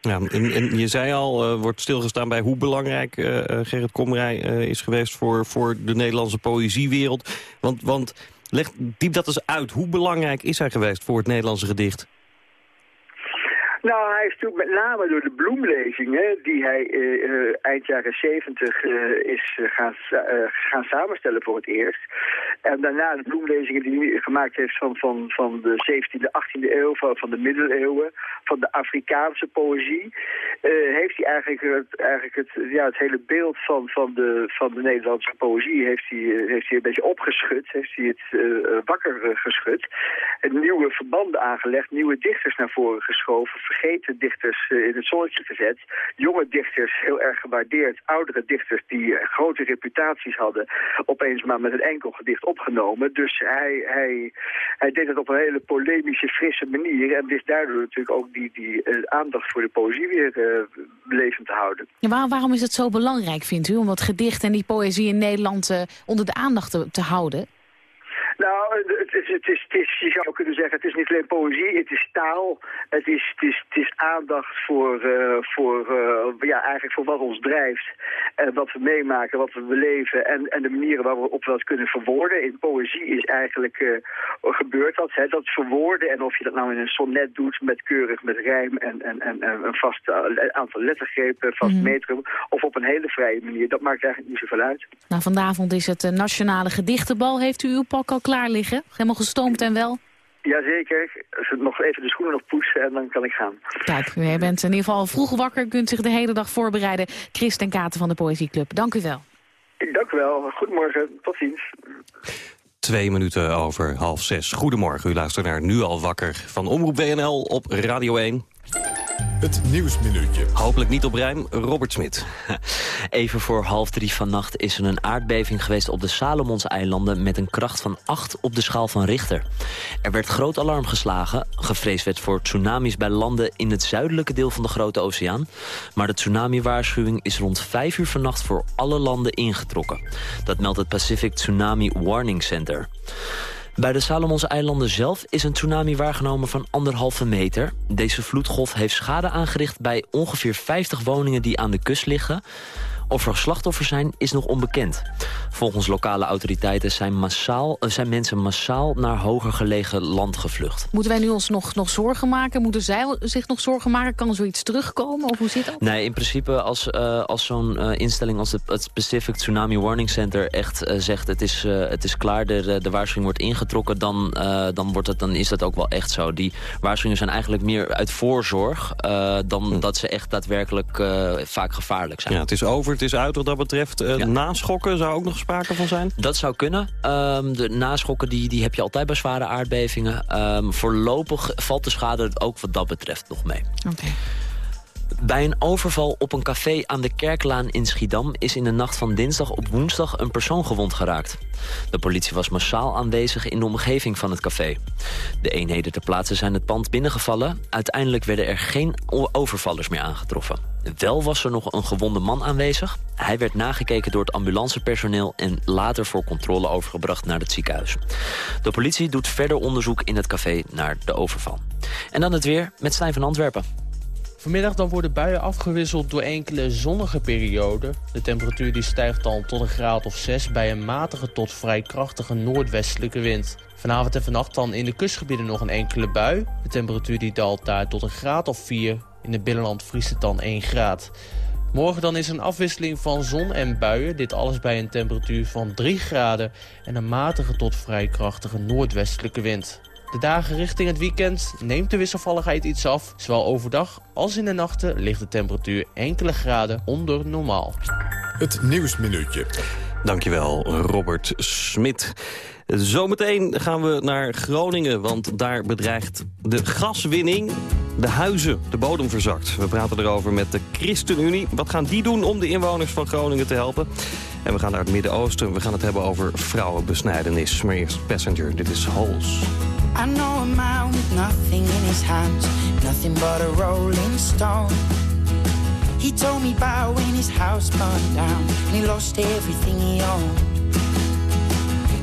Ja, en, je zei al, uh, wordt stilgestaan bij hoe belangrijk uh, Gerrit Komrij is geweest voor, voor de Nederlandse poëziewereld. Want, want leg diep dat eens uit. Hoe belangrijk is hij geweest voor het Nederlandse gedicht?
Nou, hij is natuurlijk met name door de bloemlezingen die hij uh, eind jaren zeventig uh, is gaan, gaan samenstellen voor het eerst. En daarna de bloemlezingen die hij gemaakt heeft van, van, van de 17e, 18e eeuw, van, van de middeleeuwen, van de Afrikaanse poëzie, heeft hij eigenlijk, het, eigenlijk het, ja, het hele beeld van, van, de, van de Nederlandse poëzie heeft hij, heeft hij een beetje opgeschud, heeft hij het wakker geschud. En nieuwe verbanden aangelegd, nieuwe dichters naar voren geschoven, vergeten dichters in het zonnetje gezet. Jonge dichters heel erg gewaardeerd. Oudere dichters die grote reputaties hadden. Opeens maar met een enkel gedicht opgenomen. Dus hij, hij, hij deed het op een hele polemische, frisse manier. En wist daardoor natuurlijk ook die, die uh, aandacht voor de poëzie weer levend te houden.
Ja, waar, waarom is het zo belangrijk, vindt u, om dat gedicht en die poëzie in Nederland onder de aandacht te houden?
Nou, het is, het, is, het is, je zou kunnen zeggen, het is niet alleen poëzie, het is taal. Het is, het is, het is aandacht voor, uh, voor, uh, ja, eigenlijk voor wat ons drijft. En wat we meemaken, wat we beleven en, en de manieren waarop we dat kunnen verwoorden. In poëzie is eigenlijk, uh, gebeurt dat, hè, dat verwoorden. En of je dat nou in een sonnet doet met keurig, met rijm en, en, en, en een vast aantal lettergrepen, vast mm. metrum. Of op een hele vrije manier, dat maakt eigenlijk niet zoveel uit.
Nou, vanavond is het Nationale Gedichtenbal. Heeft u uw pak al klaar liggen? Helemaal gestoomd en wel?
Jazeker. Nog even de schoenen nog poetsen en dan kan ik gaan.
Kijk, u bent in ieder geval vroeg wakker. kunt zich de hele dag voorbereiden. Chris en Katen van de Poëzieclub, dank u wel.
Dank u wel. Goedemorgen. Tot ziens.
Twee minuten over half zes. Goedemorgen, u luistert naar Nu al wakker van Omroep WNL op Radio 1.
Het Nieuwsminuutje.
Hopelijk niet op rijm, Robert Smit.
Even voor half drie vannacht is er een aardbeving geweest op de Salomonseilanden... met een kracht van 8 op de schaal van Richter. Er werd groot alarm geslagen. Gevreesd werd voor tsunamis bij landen in het zuidelijke deel van de Grote Oceaan. Maar de tsunami-waarschuwing is rond 5 uur vannacht voor alle landen ingetrokken. Dat meldt het Pacific Tsunami Warning Center. Bij de Salomonseilanden zelf is een tsunami waargenomen van anderhalve meter. Deze vloedgolf heeft schade aangericht bij ongeveer 50 woningen die aan de kust liggen. Of er slachtoffers zijn, is nog onbekend. Volgens lokale autoriteiten zijn, massaal, zijn mensen massaal naar hoger gelegen land gevlucht.
Moeten wij nu ons nog, nog zorgen maken? Moeten zij zich nog zorgen maken? Kan er zoiets terugkomen? Of hoe zit dat?
Nee, in principe als, uh, als zo'n uh, instelling als het Pacific Tsunami Warning Center echt uh, zegt... het is, het is klaar, de, de waarschuwing wordt ingetrokken, dan, dan, wordt het, dan is dat ook wel echt zo. Die waarschuwingen zijn eigenlijk meer uit voorzorg... dan hm. dat ze echt daadwerkelijk vaak gevaarlijk zijn.
Ja, het is over het is uit wat dat betreft. Uh, ja. Naschokken zou ook nog sprake van zijn?
Dat zou kunnen. Um, de naschokken die, die heb je altijd bij zware aardbevingen. Um, voorlopig valt de schade ook wat dat betreft nog mee.
Okay.
Bij een overval op een café aan de Kerklaan in Schiedam... is in de nacht van dinsdag op woensdag een persoon gewond geraakt. De politie was massaal aanwezig in de omgeving van het café. De eenheden ter plaatse zijn het pand binnengevallen. Uiteindelijk werden er geen overvallers meer aangetroffen. Wel was er nog een gewonde man aanwezig. Hij werd nagekeken door het ambulancepersoneel... en later voor controle overgebracht naar het ziekenhuis. De politie doet verder onderzoek in het café naar de overval. En dan het weer met Stijn van Antwerpen.
Vanmiddag dan worden buien afgewisseld door enkele zonnige perioden. De temperatuur die stijgt dan tot een graad of 6 bij een matige tot vrij krachtige noordwestelijke wind. Vanavond en vannacht dan in de kustgebieden nog een enkele bui. De temperatuur die daalt daar tot een graad of 4. In het binnenland vriest het dan 1 graad. Morgen dan is een afwisseling van zon en buien. Dit alles bij een temperatuur van 3 graden en een matige tot vrij krachtige noordwestelijke wind. De dagen richting het weekend neemt de wisselvalligheid iets af. Zowel overdag als in de nachten ligt de temperatuur enkele graden onder normaal.
Het Nieuwsminuutje.
Dankjewel, Robert Smit. Zometeen gaan we naar Groningen, want daar bedreigt de gaswinning de huizen, de bodem verzakt. We praten erover met de ChristenUnie. Wat gaan die doen om de inwoners van Groningen te helpen? En we gaan naar het Midden-Oosten. We gaan het hebben over vrouwenbesnijdenis. Maar eerst Passenger, dit is Holes. I know a man with nothing in his hands, nothing but a rolling stone. He told me about when house burned down and he lost everything he owned.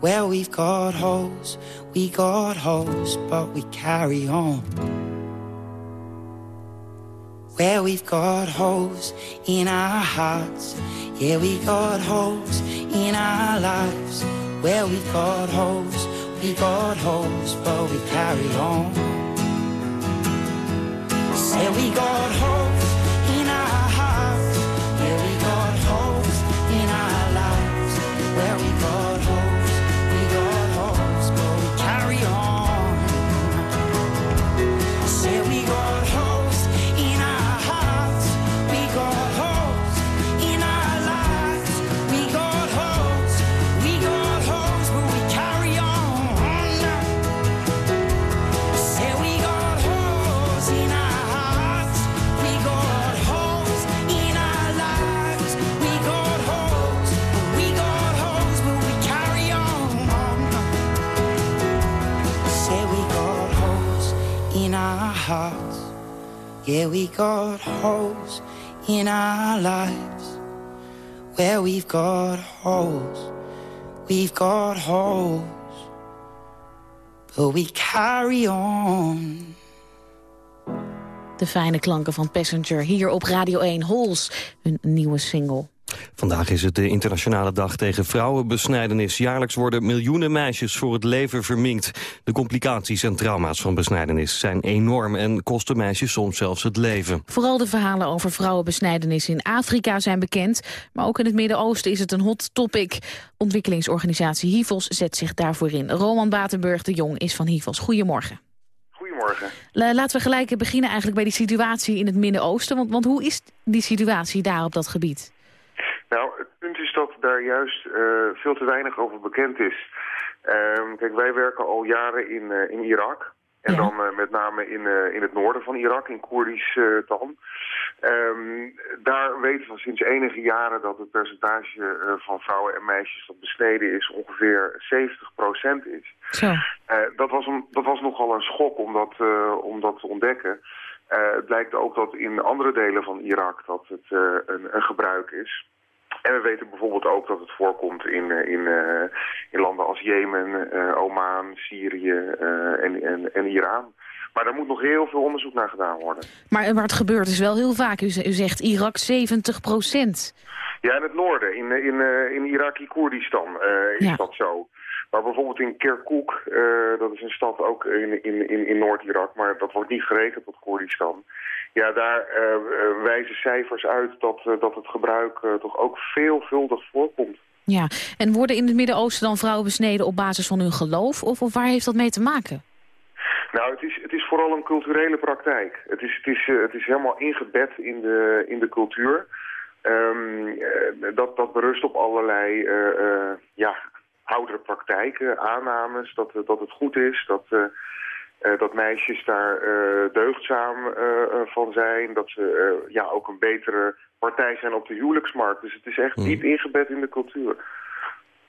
Well, we've got holes, we got holes, but we carry on. Where we've got holes in our hearts, yeah, we got holes in our lives. Where we've got holes, we got holes, but we carry on. Say we got holes Yeah, we got holes in our lives. Where we've got holes, we've got holes, but we carry on.
De fijne klanken van Passenger hier op Radio 1 Holes, een nieuwe single.
Vandaag is het de internationale dag tegen vrouwenbesnijdenis. Jaarlijks worden miljoenen meisjes voor het leven verminkt. De complicaties en trauma's van besnijdenis zijn enorm... en kosten meisjes soms zelfs het leven.
Vooral de verhalen over vrouwenbesnijdenis in Afrika zijn bekend. Maar ook in het Midden-Oosten is het een hot topic. Ontwikkelingsorganisatie HIVOS zet zich daarvoor in. Roman Batenburg de Jong is van HIVOS. Goedemorgen.
Goedemorgen.
Laten we gelijk beginnen eigenlijk bij die situatie in het Midden-Oosten. Want, want hoe is die situatie daar op dat gebied?
Nou, het punt is dat daar juist uh, veel te weinig over bekend is. Uh, kijk, wij werken al jaren in, uh, in Irak. En ja. dan uh, met name in, in het noorden van Irak, in Koerdisch dan. Um, daar weten we sinds enige jaren dat het percentage van vrouwen en meisjes dat besneden is ongeveer 70% is.
Zo.
dat, was een, dat was nogal een schok om dat, om dat te ontdekken. het blijkt ook dat in andere delen van Irak dat het een, een gebruik is. En we weten bijvoorbeeld ook dat het voorkomt in, in, uh, in landen als Jemen, uh, Oman, Syrië en, en, en Iran. Maar daar moet nog heel veel onderzoek naar gedaan worden.
Maar, maar het gebeurt dus wel heel vaak. U, u zegt Irak 70 procent.
Ja, in het noorden. In, in, in Iraki-Koerdistan is ja. dat zo. Maar bijvoorbeeld in Kirkuk, uh, dat is een stad ook in, in, in, in Noord-Irak, maar dat wordt niet gerekend tot Koerdistan. Ja, daar uh, wijzen cijfers uit dat, uh, dat het gebruik toch ook veelvuldig voorkomt.
Ja, en worden in het Midden-Oosten dan vrouwen besneden op basis van hun geloof? Of, of waar heeft dat mee te maken?
Nou, het is, het is vooral een culturele praktijk. Het is, het is, het is helemaal ingebed in de, in de cultuur. Um, dat, dat berust op allerlei ja, oudere praktijken, aannames, dat, dat het goed is, dat, uh, uh, dat meisjes daar uh, deugdzaam van zijn, dat ze ja, ook een betere partij zijn op de huwelijksmarkt. Dus het is echt diep ingebed in de cultuur.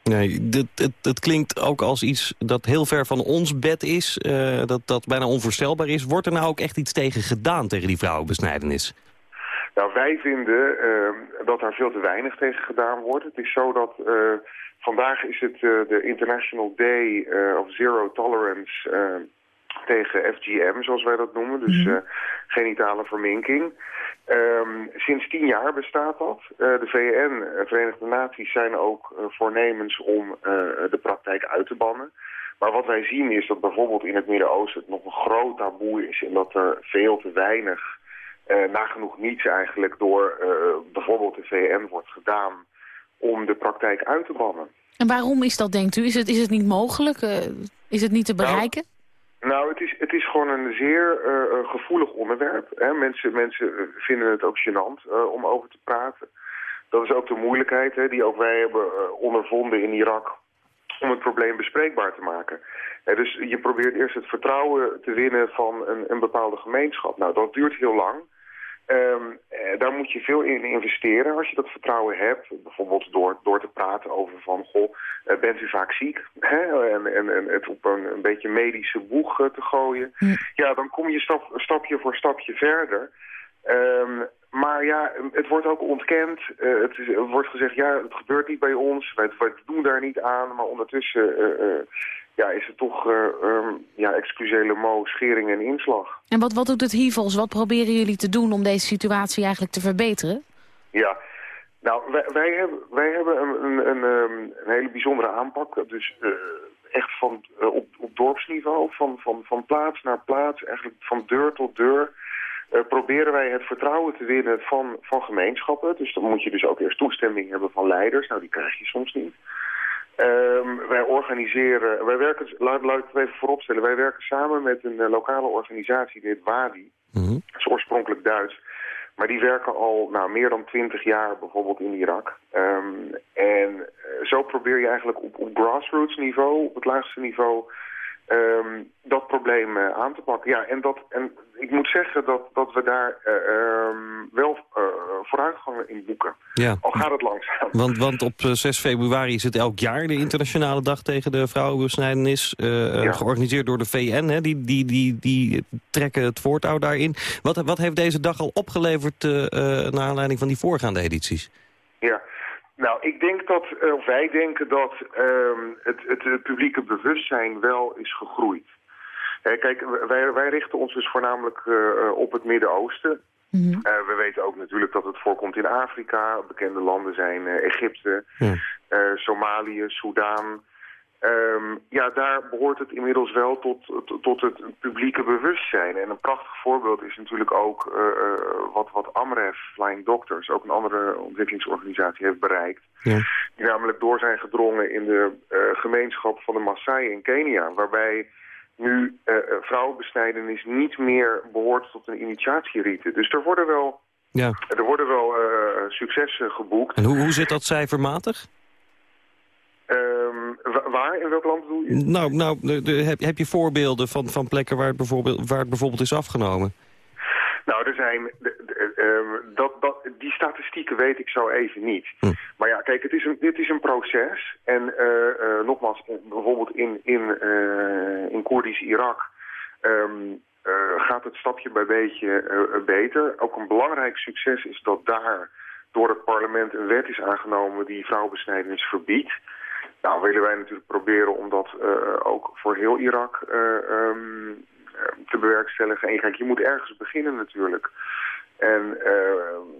Nee, dit, het, het klinkt ook als iets dat heel ver van ons bed is, dat, dat bijna onvoorstelbaar is. Wordt er nou ook echt iets tegen gedaan tegen die vrouwenbesnijdenis?
Nou, wij vinden dat daar veel te weinig tegen gedaan wordt. Het is zo dat Vandaag is het uh, de International Day uh, of Zero Tolerance uh, tegen FGM, zoals wij dat noemen. Dus -hmm. genitale verminking. Um, sinds tien jaar bestaat dat. de VN, Verenigde Naties, zijn ook voornemens om de praktijk uit te bannen. Maar wat wij zien is dat bijvoorbeeld in het Midden-Oosten het nog een groot taboe is... en dat er veel te weinig, nagenoeg niets eigenlijk, door bijvoorbeeld de VN wordt gedaan om de praktijk uit te bannen.
En waarom is dat, denkt u? Is het, is het niet mogelijk? Uh, is het niet te bereiken?
Nou, nou het, is, het is gewoon een zeer uh, gevoelig onderwerp. Hè? Mensen, mensen vinden het ook gênant uh, om over te praten. Dat is ook de moeilijkheid hè, die ook wij hebben ondervonden in Irak om het probleem bespreekbaar te maken. dus je probeert eerst het vertrouwen te winnen van een, een bepaalde gemeenschap. Nou, dat duurt heel lang. Um, daar moet je veel in investeren als je dat vertrouwen hebt. Bijvoorbeeld door, door te praten over van, goh, uh, bent u vaak ziek? Hè? En, en, en het op een, een beetje medische boeg uh, te gooien. Hm. Ja, dan kom je stap, stapje voor stapje verder. Um, maar ja, het wordt ook ontkend. Uh, het, is, het, wordt gezegd, ja, het gebeurt niet bij ons. Wij, wij doen daar niet aan. Maar ondertussen ja, is het toch, uh, um, ja, schering en inslag.
En wat, wat doet het HIVOS? Wat proberen jullie te doen om deze situatie eigenlijk te verbeteren?
Ja, nou, wij, wij hebben, wij hebben een, een, een, een hele bijzondere aanpak. Dus uh, echt van, uh, op, op dorpsniveau, van, van, van plaats naar plaats, eigenlijk van deur tot deur... Uh, proberen wij het vertrouwen te winnen van, van gemeenschappen. Dus dan moet je dus ook eerst toestemming hebben van leiders. Nou, die krijg je soms niet. Um, wij organiseren, wij werken, laat, laat ik het even vooropstellen, wij werken samen met een uh, lokale organisatie, die heet WADI. Mm -hmm. Dat is oorspronkelijk Duits. Maar die werken al nou, meer dan twintig jaar bijvoorbeeld in Irak. Um, en uh, zo probeer je eigenlijk op, op grassroots niveau, op het laagste niveau, um, dat probleem uh, aan te pakken. Ja, en, dat, en ik moet zeggen dat, dat we daar um, wel uh, vooruitgangen in boeken. Ja. Al gaat het langzaam.
Want, want op 6 februari is het elk jaar de internationale dag tegen de vrouwenbesnijdenis. Ja. Georganiseerd door de VN. Hè? Die, die, die, die trekken het voortouw daarin. Wat, wat heeft deze dag al opgeleverd naar aanleiding van die voorgaande edities?
Ja, nou, ik denk dat, of wij denken dat uh, het, het, het, publieke bewustzijn wel is gegroeid. kijk, wij, wij richten ons dus voornamelijk uh, op het Midden-Oosten. Uh, we weten ook natuurlijk dat het voorkomt in Afrika. Bekende landen zijn uh, Egypte, ja. uh, Somalië, Soudaan. Um, ja, daar behoort het inmiddels wel tot, tot, het publieke bewustzijn. En een prachtig voorbeeld is natuurlijk ook wat, wat AMREF, Flying Doctors, ook een andere ontwikkelingsorganisatie, heeft bereikt. Ja. Die namelijk door zijn gedrongen in de gemeenschap van de Maasai in Kenia, waarbij nu uh, vrouwenbesnijdenis niet meer behoort tot een initiatierite. Dus er worden wel, ja. er worden wel successen geboekt.
En hoe, hoe zit dat cijfermatig?
Um, waar? In welk land doe je?
Nou, nou de, de, heb, heb je voorbeelden van, van plekken waar het, bijvoorbeeld, waar het bijvoorbeeld is afgenomen?
Nou, er zijn... De, uh, dat, dat, die statistieken weet ik zo even niet. Hm. Maar ja, kijk, het is een, dit is een proces. En uh, uh, nogmaals, bijvoorbeeld in, in, uh, in Koerdisch Irak... Um, gaat het stapje bij beetje beter. Ook een belangrijk succes is dat daar door het parlement een wet is aangenomen... die vrouwenbesnijdenis verbiedt. Nou willen wij natuurlijk proberen om dat ook voor heel Irak... Um, te bewerkstelligen. En kijk, je moet ergens beginnen natuurlijk. En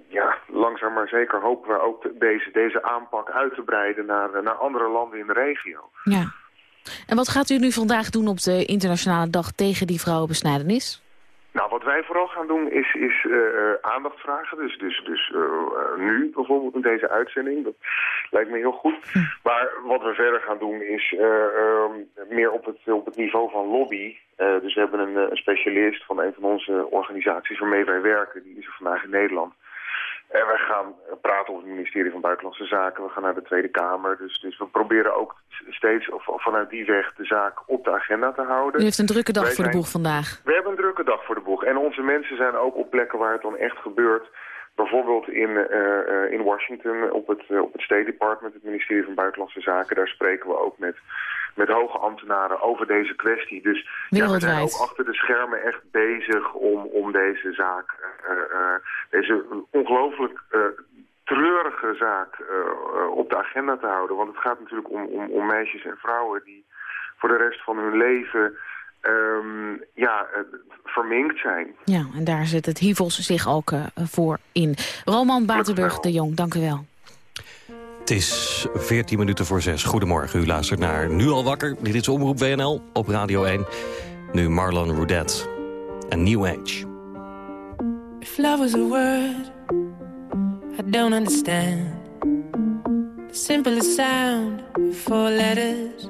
ja, langzaam maar zeker hopen we ook deze, deze aanpak uit te breiden naar, naar andere landen in de regio.
Ja. En wat gaat u nu vandaag doen op de internationale dag tegen die vrouwenbesnijdenis?
Nou, wat wij vooral gaan doen is, is uh, aandacht vragen. Dus, dus, dus uh, nu bijvoorbeeld in deze uitzending. Dat lijkt me heel goed. Hm. Maar wat we verder gaan doen is uh, meer op het, op het niveau van lobby. dus we hebben een, een, specialist van een van onze organisaties waarmee wij werken. Die is er vandaag in Nederland. En wij gaan praten over het ministerie van Buitenlandse Zaken. We gaan naar de Tweede Kamer. Dus, dus we proberen ook steeds of, of vanuit die weg de zaak op de agenda te houden.
U heeft een drukke dag wij voor zijn, de boeg vandaag.
We hebben een drukke dag voor de boeg. En onze mensen zijn ook op plekken waar het dan echt gebeurt. Bijvoorbeeld in, uh, in Washington op het, uh, op het State Department, het ministerie van Buitenlandse Zaken. Daar spreken we ook met, met hoge ambtenaren over deze kwestie. Dus ja, we zijn ook achter de schermen echt bezig om, om deze zaak, deze ongelooflijk treurige zaak op de agenda te houden. Want het gaat natuurlijk om, om, om meisjes en vrouwen die voor de rest van hun leven um, ja, verminkt zijn.
Ja, en daar zit het HIVOS zich ook uh, voor in. Roman Batenburg de Jong, dank u wel.
Het is 14 minuten voor 6. Goedemorgen, u luistert naar Nu al wakker. Dit is Omroep WNL op Radio 1. Nu Marlon Roudet. A New Age.
If love was a word, I don't understand. The simplest sound, four letters.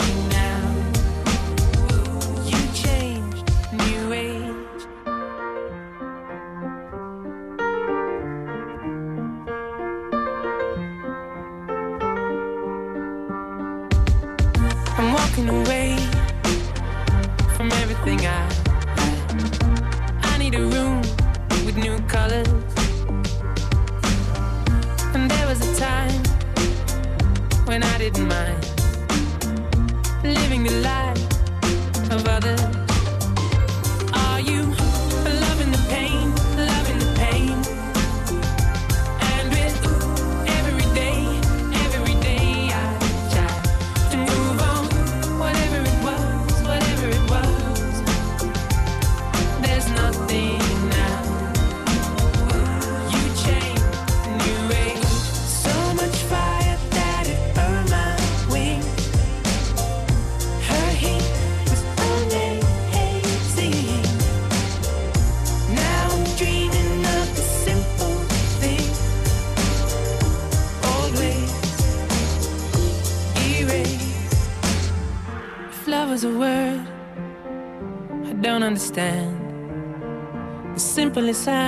Simplest sound,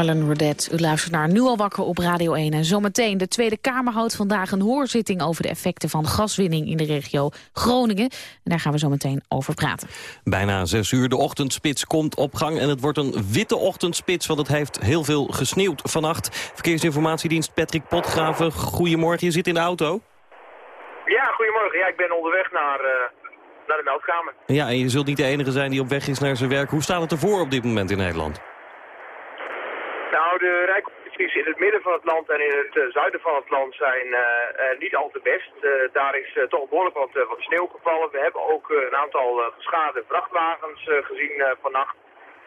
Marlon Rodet, u luistert naar Nu al wakker op Radio 1. En zometeen, de Tweede Kamer houdt vandaag een hoorzitting... over de effecten van gaswinning in de regio Groningen. En daar gaan we zo meteen over praten.
Bijna zes uur, de ochtendspits komt op gang. En het wordt een witte ochtendspits, want het heeft heel veel gesneeuwd vannacht. Verkeersinformatiedienst Patrick Potgraven, goedemorgen. Je zit in de auto?
Ja, goedemorgen. Ja, ik ben onderweg naar, uh, naar de meldkamer.
Ja, en je zult niet de enige zijn die op weg is naar zijn werk. Hoe staat het ervoor op dit moment in Nederland?
Nou, de rijcondities in het midden van het land en in het uh, zuiden van het land zijn uh, uh, niet al te best. daar is toch behoorlijk wat, wat sneeuw gevallen. We hebben ook een aantal geschade vrachtwagens gezien vannacht.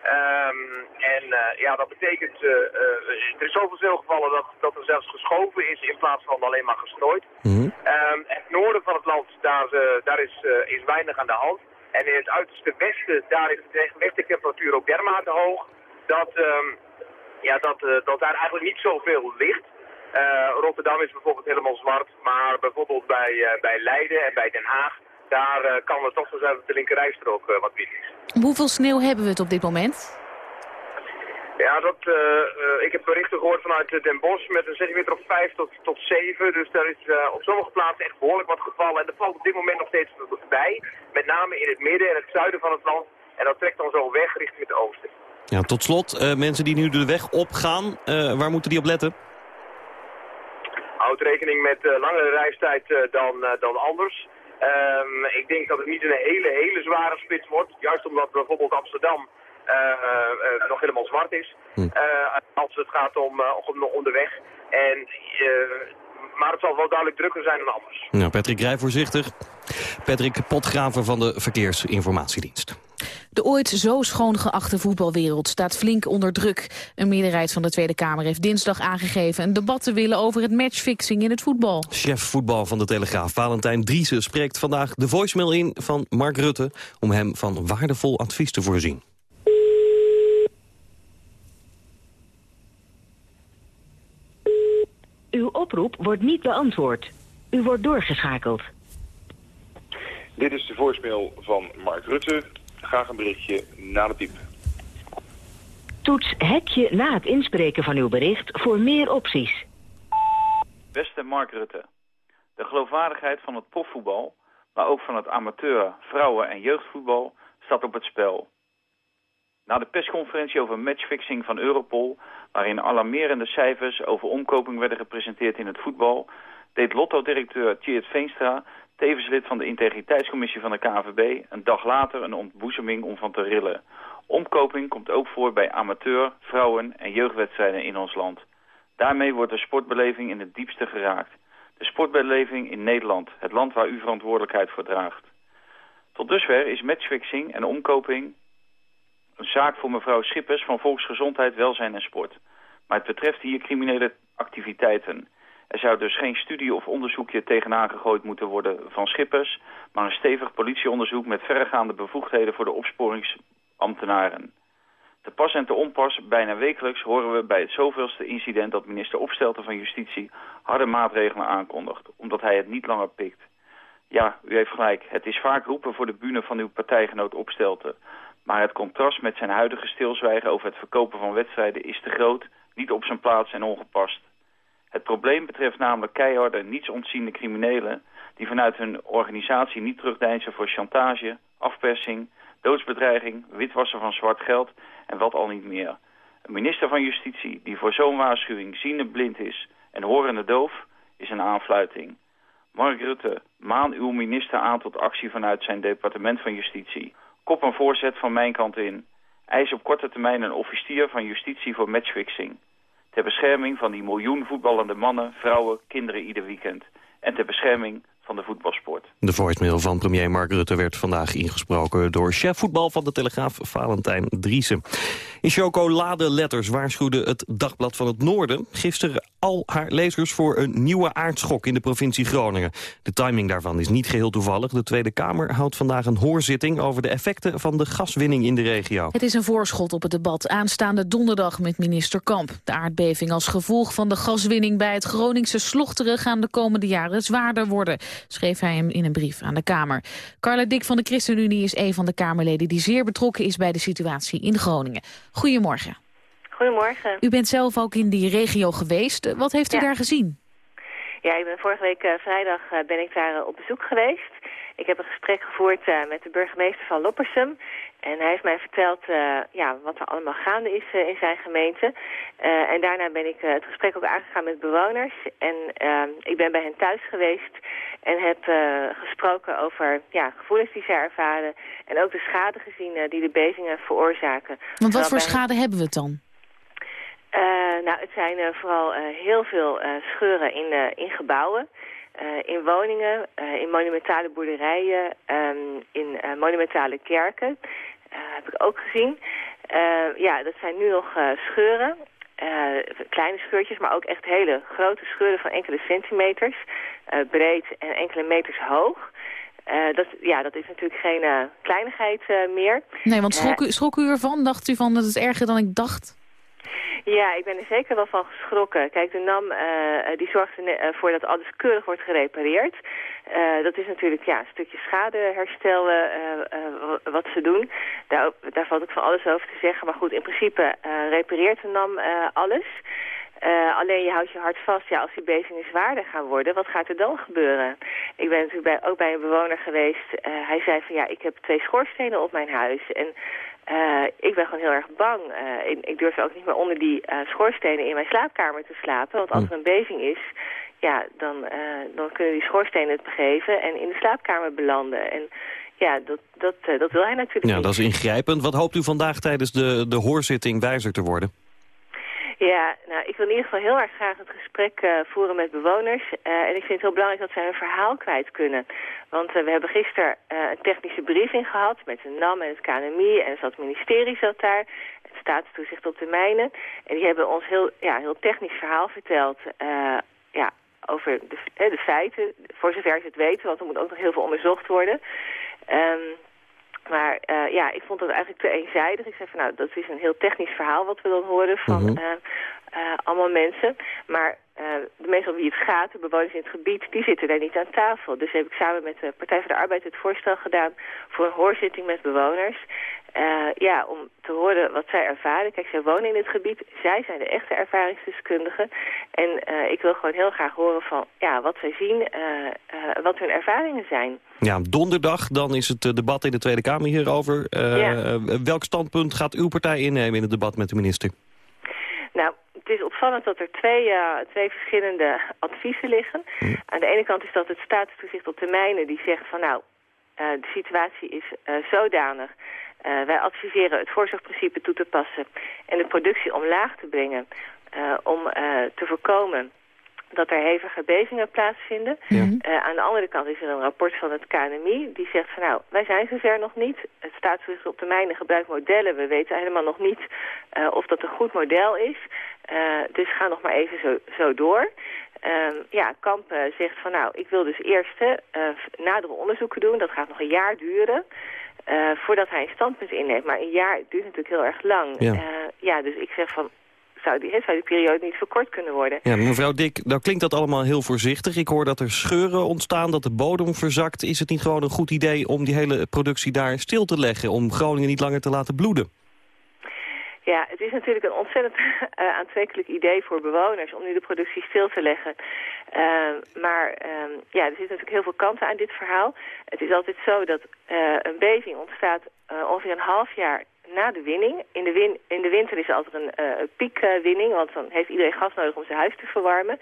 Um, en ja, dat betekent, er is zoveel sneeuw gevallen dat, dat er zelfs geschoven is in plaats van alleen maar gestrooid. Mm -hmm. um, het noorden van het land, daar, daar is, is weinig aan de hand. En in het uiterste westen, daar is de temperatuur ook dermate hoog dat... Um, ja, dat, uh, dat daar eigenlijk niet zoveel ligt. Uh, Rotterdam is bijvoorbeeld helemaal zwart, maar bijvoorbeeld bij, uh, bij Leiden en bij Den Haag, daar kan het toch zo zijn dat de linkerrijstrook wat wit is.
Hoeveel sneeuw hebben we het op dit moment?
Ja, dat, ik heb berichten gehoord vanuit Den Bosch met een centimeter of 5 tot, tot 7. Dus daar is op sommige plaatsen echt behoorlijk wat gevallen. En er valt op dit moment nog steeds bij, met name in het midden en het zuiden van het land. En dat trekt dan zo weg richting het oosten.
Ja, tot slot, uh, mensen die nu de weg opgaan, uh, waar moeten die op letten?
Houd rekening met uh, langere reistijd dan, dan anders. Um, ik denk dat het niet een hele, hele zware spits wordt. Juist omdat bijvoorbeeld Amsterdam nog helemaal zwart is. Hm. als het gaat om, om, om de weg. En, maar het zal wel duidelijk drukker zijn dan anders.
Nou, Patrick, rij voorzichtig. Patrick Potgraven van de Verkeersinformatiedienst.
De ooit zo schoon geachte voetbalwereld staat flink onder druk. Een meerderheid van de Tweede Kamer heeft dinsdag aangegeven... een debat te willen over het matchfixing in het voetbal.
Chef voetbal van de Telegraaf, Valentijn Driessen... spreekt vandaag de voicemail in van Mark Rutte... om hem van waardevol advies te voorzien.
Uw oproep wordt niet beantwoord. U wordt doorgeschakeld.
Dit is de voicemail van Mark Rutte. Graag een berichtje na de piep.
Toets hekje na het inspreken van uw bericht voor meer opties.
Beste Mark Rutte. De geloofwaardigheid van het profvoetbal, maar ook van het amateur, vrouwen- en jeugdvoetbal staat op het spel. Na de persconferentie over matchfixing van Europol, waarin alarmerende cijfers over omkoping werden gepresenteerd in het voetbal, deed Lotto-directeur Tjeerd Veenstra tevens lid van de integriteitscommissie van de KNVB, een dag later een ontboezeming om van te rillen. Omkoping komt ook voor bij amateur, vrouwen en jeugdwedstrijden in ons land. Daarmee wordt de sportbeleving in het diepste geraakt. De sportbeleving in Nederland, het land waar u verantwoordelijkheid voor draagt. Tot dusver is matchfixing en omkoping een zaak voor mevrouw Schippers van Volksgezondheid, Welzijn en Sport. Maar het betreft hier criminele activiteiten. Er zou dus geen studie of onderzoekje tegenaan gegooid moeten worden van Schippers... maar een stevig politieonderzoek met verregaande bevoegdheden voor de opsporingsambtenaren. Te pas en te onpas, bijna wekelijks horen we bij het zoveelste incident... dat minister Opstelten van Justitie harde maatregelen aankondigt... omdat hij het niet langer pikt. Ja, u heeft gelijk. Het is vaak roepen voor de bühne van uw partijgenoot Opstelten. Maar het contrast met zijn huidige stilzwijgen over het verkopen van wedstrijden is te groot... niet op zijn plaats en ongepast. Het probleem betreft namelijk keiharde, niets ontziende criminelen... die vanuit hun organisatie niet terugdeinzen voor chantage, afpersing... doodsbedreiging, witwassen van zwart geld en wat al niet meer. Een minister van Justitie die voor zo'n waarschuwing ziende blind is... en horende doof, is een aanfluiting. Mark Rutte, maan uw minister aan tot actie vanuit zijn departement van Justitie. Kop een voorzet van mijn kant in. Eis op korte termijn een officier van justitie voor matchfixing ter bescherming van die miljoen voetballende mannen, vrouwen, kinderen ieder weekend. En ter bescherming van de voetbalsport.
De voicemail van premier Mark Rutte werd vandaag ingesproken... door chef voetbal van de Telegraaf Valentijn Driessen. In chocoladeletters waarschuwde het Dagblad van het Noorden... gisteren al haar lezers voor een nieuwe aardschok in de provincie Groningen. De timing daarvan is niet geheel toevallig. De Tweede Kamer houdt vandaag een hoorzitting... over de effecten van de gaswinning in de regio.
Het is een voorschot op het debat aanstaande donderdag met minister Kamp. De aardbeving als gevolg van de gaswinning bij het Groningse Slochteren... gaan de komende jaren zwaarder worden schreef hij hem in een brief aan de Kamer. Carla Dik van de ChristenUnie is een van de Kamerleden die zeer betrokken is bij de situatie in Groningen. Goedemorgen.
Goedemorgen.
U bent zelf ook in die regio geweest. Wat heeft u daar gezien?
Ja, ik ben vorige week uh, vrijdag uh, ben ik daar uh, op bezoek geweest. Ik heb een gesprek gevoerd met de burgemeester van Loppersum. En hij heeft mij verteld ja, wat er allemaal gaande is in zijn gemeente. en daarna ben ik het gesprek ook aangegaan met bewoners. En ehm, ik ben bij hen thuis geweest en heb gesproken over ja, gevoelens die zij ervaren. En ook de schade gezien die de bevingen veroorzaken.
Want wat voor schade hebben we het dan?
Nou, het zijn vooral heel veel scheuren in, in gebouwen, in woningen, in monumentale boerderijen, um, in monumentale kerken. heb ik ook gezien. ja, dat zijn nu nog scheuren. kleine scheurtjes, maar ook echt hele grote scheuren van enkele centimeters. breed en enkele meters hoog. dat, ja, dat is natuurlijk geen kleinigheid meer.
Nee, want schrok u, schrok u ervan? Dacht u van dat is erger dan ik dacht?
Ja, ik ben er zeker wel van geschrokken. Kijk, de NAM uh, die zorgt ervoor dat alles keurig wordt gerepareerd. Dat is natuurlijk ja, een stukje schadeherstel uh, wat ze doen. Daar, daar valt ook van alles over te zeggen. Maar goed, in principe repareert de NAM alles. Alleen je houdt je hart vast, ja, als die bevingen zwaarder gaan worden, wat gaat er dan gebeuren? Ik ben natuurlijk bij, ook bij een bewoner geweest. hij zei van ja, ik heb twee schoorstenen op mijn huis. En uh, ik ben gewoon heel erg bang. Ik, ik, durf ook niet meer onder die schoorstenen in mijn slaapkamer te slapen. Want als hm. er een beving is, ja, dan, dan kunnen die schoorstenen het begeven en in de slaapkamer belanden. En ja, dat, dat, dat wil hij natuurlijk
Ja,
niet.
dat is ingrijpend. Wat hoopt u vandaag tijdens de, de hoorzitting wijzer te worden?
Ja, nou, ik wil in ieder geval heel erg graag het gesprek uh, voeren met bewoners. Uh, en ik vind het heel belangrijk dat zij hun verhaal kwijt kunnen. Want uh, we hebben gisteren een technische briefing gehad met de NAM en het KNMI en het ministerie zat daar. Het staatstoezicht op de mijnen. En die hebben ons heel, ja, heel technisch verhaal verteld ja, over de, de feiten, voor zover ze het weten. Want er moet ook nog heel veel onderzocht worden. Um, maar uh, ja, ik vond dat eigenlijk te eenzijdig. Ik zei van nou, dat is een heel technisch verhaal wat we dan horen van -hmm. uh, uh, allemaal mensen. Maar de mensen om wie het gaat, de bewoners in het gebied, die zitten daar niet aan tafel. Dus heb ik samen met de Partij voor de Arbeid het voorstel gedaan voor een hoorzitting met bewoners. ja, om te horen wat zij ervaren. Kijk, zij wonen in het gebied. Zij zijn de echte ervaringsdeskundigen. En ik wil gewoon heel graag horen van ja, wat zij zien, wat hun ervaringen zijn.
Ja, donderdag dan is het debat in de Tweede Kamer hierover. Ja. Welk standpunt gaat uw partij innemen in het debat met de minister?
Het is opvallend dat er twee, uh, twee verschillende adviezen liggen. Mm. Aan de ene kant is dat het staatstoezicht op de mijnen die zegt van nou, uh, de situatie is uh, zodanig. wij adviseren het voorzorgprincipe toe te passen en de productie omlaag te brengen om te voorkomen dat er hevige bevingen plaatsvinden. Ja. Uh, aan de andere kant is er een rapport van het KNMI die zegt van nou, wij zijn zover nog niet. Het staatstoezicht op de mijnen gebruikt modellen. We weten helemaal nog niet uh, of dat een goed model is. Uh, dus ga nog maar even zo, zo door. ja, Kamp zegt van nou, ik wil dus eerst nadere onderzoeken doen. Dat gaat nog een jaar duren. voordat hij een standpunt inneemt. Maar een jaar duurt natuurlijk heel erg lang. Ja, ja dus ik zeg van zou die, zou die periode niet verkort kunnen worden.
Ja, mevrouw Dik, nou klinkt dat allemaal heel voorzichtig. Ik hoor dat er scheuren ontstaan, dat de bodem verzakt. Is het niet gewoon een goed idee om die hele productie daar stil te leggen... om Groningen niet langer te laten bloeden?
Ja, het is natuurlijk een ontzettend uh, aantrekkelijk idee voor bewoners om nu de productie stil te leggen. Uh, maar uh, ja, er zitten natuurlijk heel veel kanten aan dit verhaal. Het is altijd zo dat een beving ontstaat ongeveer een half jaar na de winning. In de, win in de winter is er altijd een uh, piekwinning, want dan heeft iedereen gas nodig om zijn huis te verwarmen.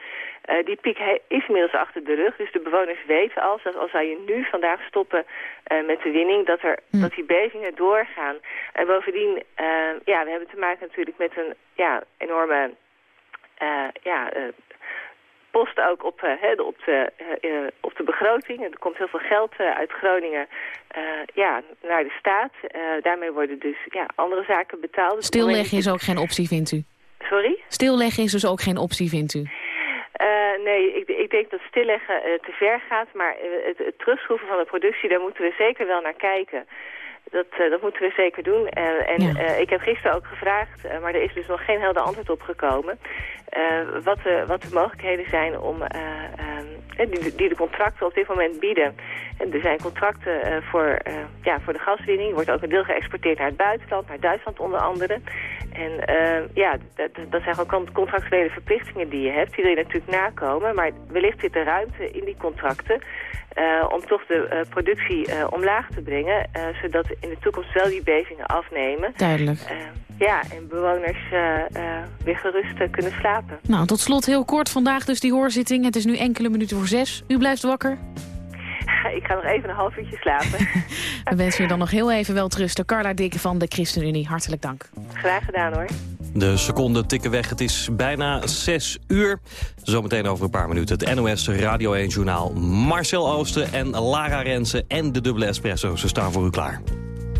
Uh, die piek is inmiddels achter de rug, dus de bewoners weten al, dat als wij nu vandaag stoppen uh, met de winning, dat, er, hm. dat die bevingen doorgaan. En bovendien, ja, we hebben te maken natuurlijk met een ja, enorme ja, posten ook op, uh, op, de, uh, op de begroting. Er komt heel veel geld uit Groningen ja, naar de staat. daarmee worden dus ja, andere zaken betaald. Dus
Stilleggen is ook geen optie, vindt u?
Sorry?
Stilleggen is dus ook geen optie, vindt u?
nee, ik, ik, denk dat stilleggen te ver gaat. Maar het, het terugschroeven van de productie, daar moeten we zeker wel naar kijken. Dat, uh, dat moeten we zeker doen. Uh, en ja. uh, ik heb gisteren ook gevraagd, maar er is dus nog geen helder antwoord op gekomen... wat, de, wat de mogelijkheden zijn om, die, die, de contracten op dit moment bieden. En er zijn contracten voor, ja, voor de gaswinning. Er wordt ook een deel geëxporteerd naar het buitenland, naar Duitsland onder andere. En ja, dat, dat zijn gewoon contractuele verplichtingen die je hebt. Die wil je natuurlijk nakomen. Maar wellicht zit er ruimte in die contracten... Om toch de productie omlaag te brengen, zodat in de toekomst wel die bevingen afnemen.
Duidelijk.
ja, en bewoners weer gerust kunnen slapen.
Nou, tot slot heel kort vandaag dus die hoorzitting. Het is nu enkele minuten voor zes. U blijft wakker?
Ik ga nog even een half uurtje slapen.
We wensen u dan nog heel even wel trusten. Carla Dikke van de ChristenUnie, hartelijk dank.
Graag gedaan hoor.
De seconden tikken weg. Het is bijna 6 uur. Zometeen over een paar minuten het NOS Radio 1 Journaal. Marcel Oosten en Lara Rensen en de dubbele espresso. Ze staan voor u klaar.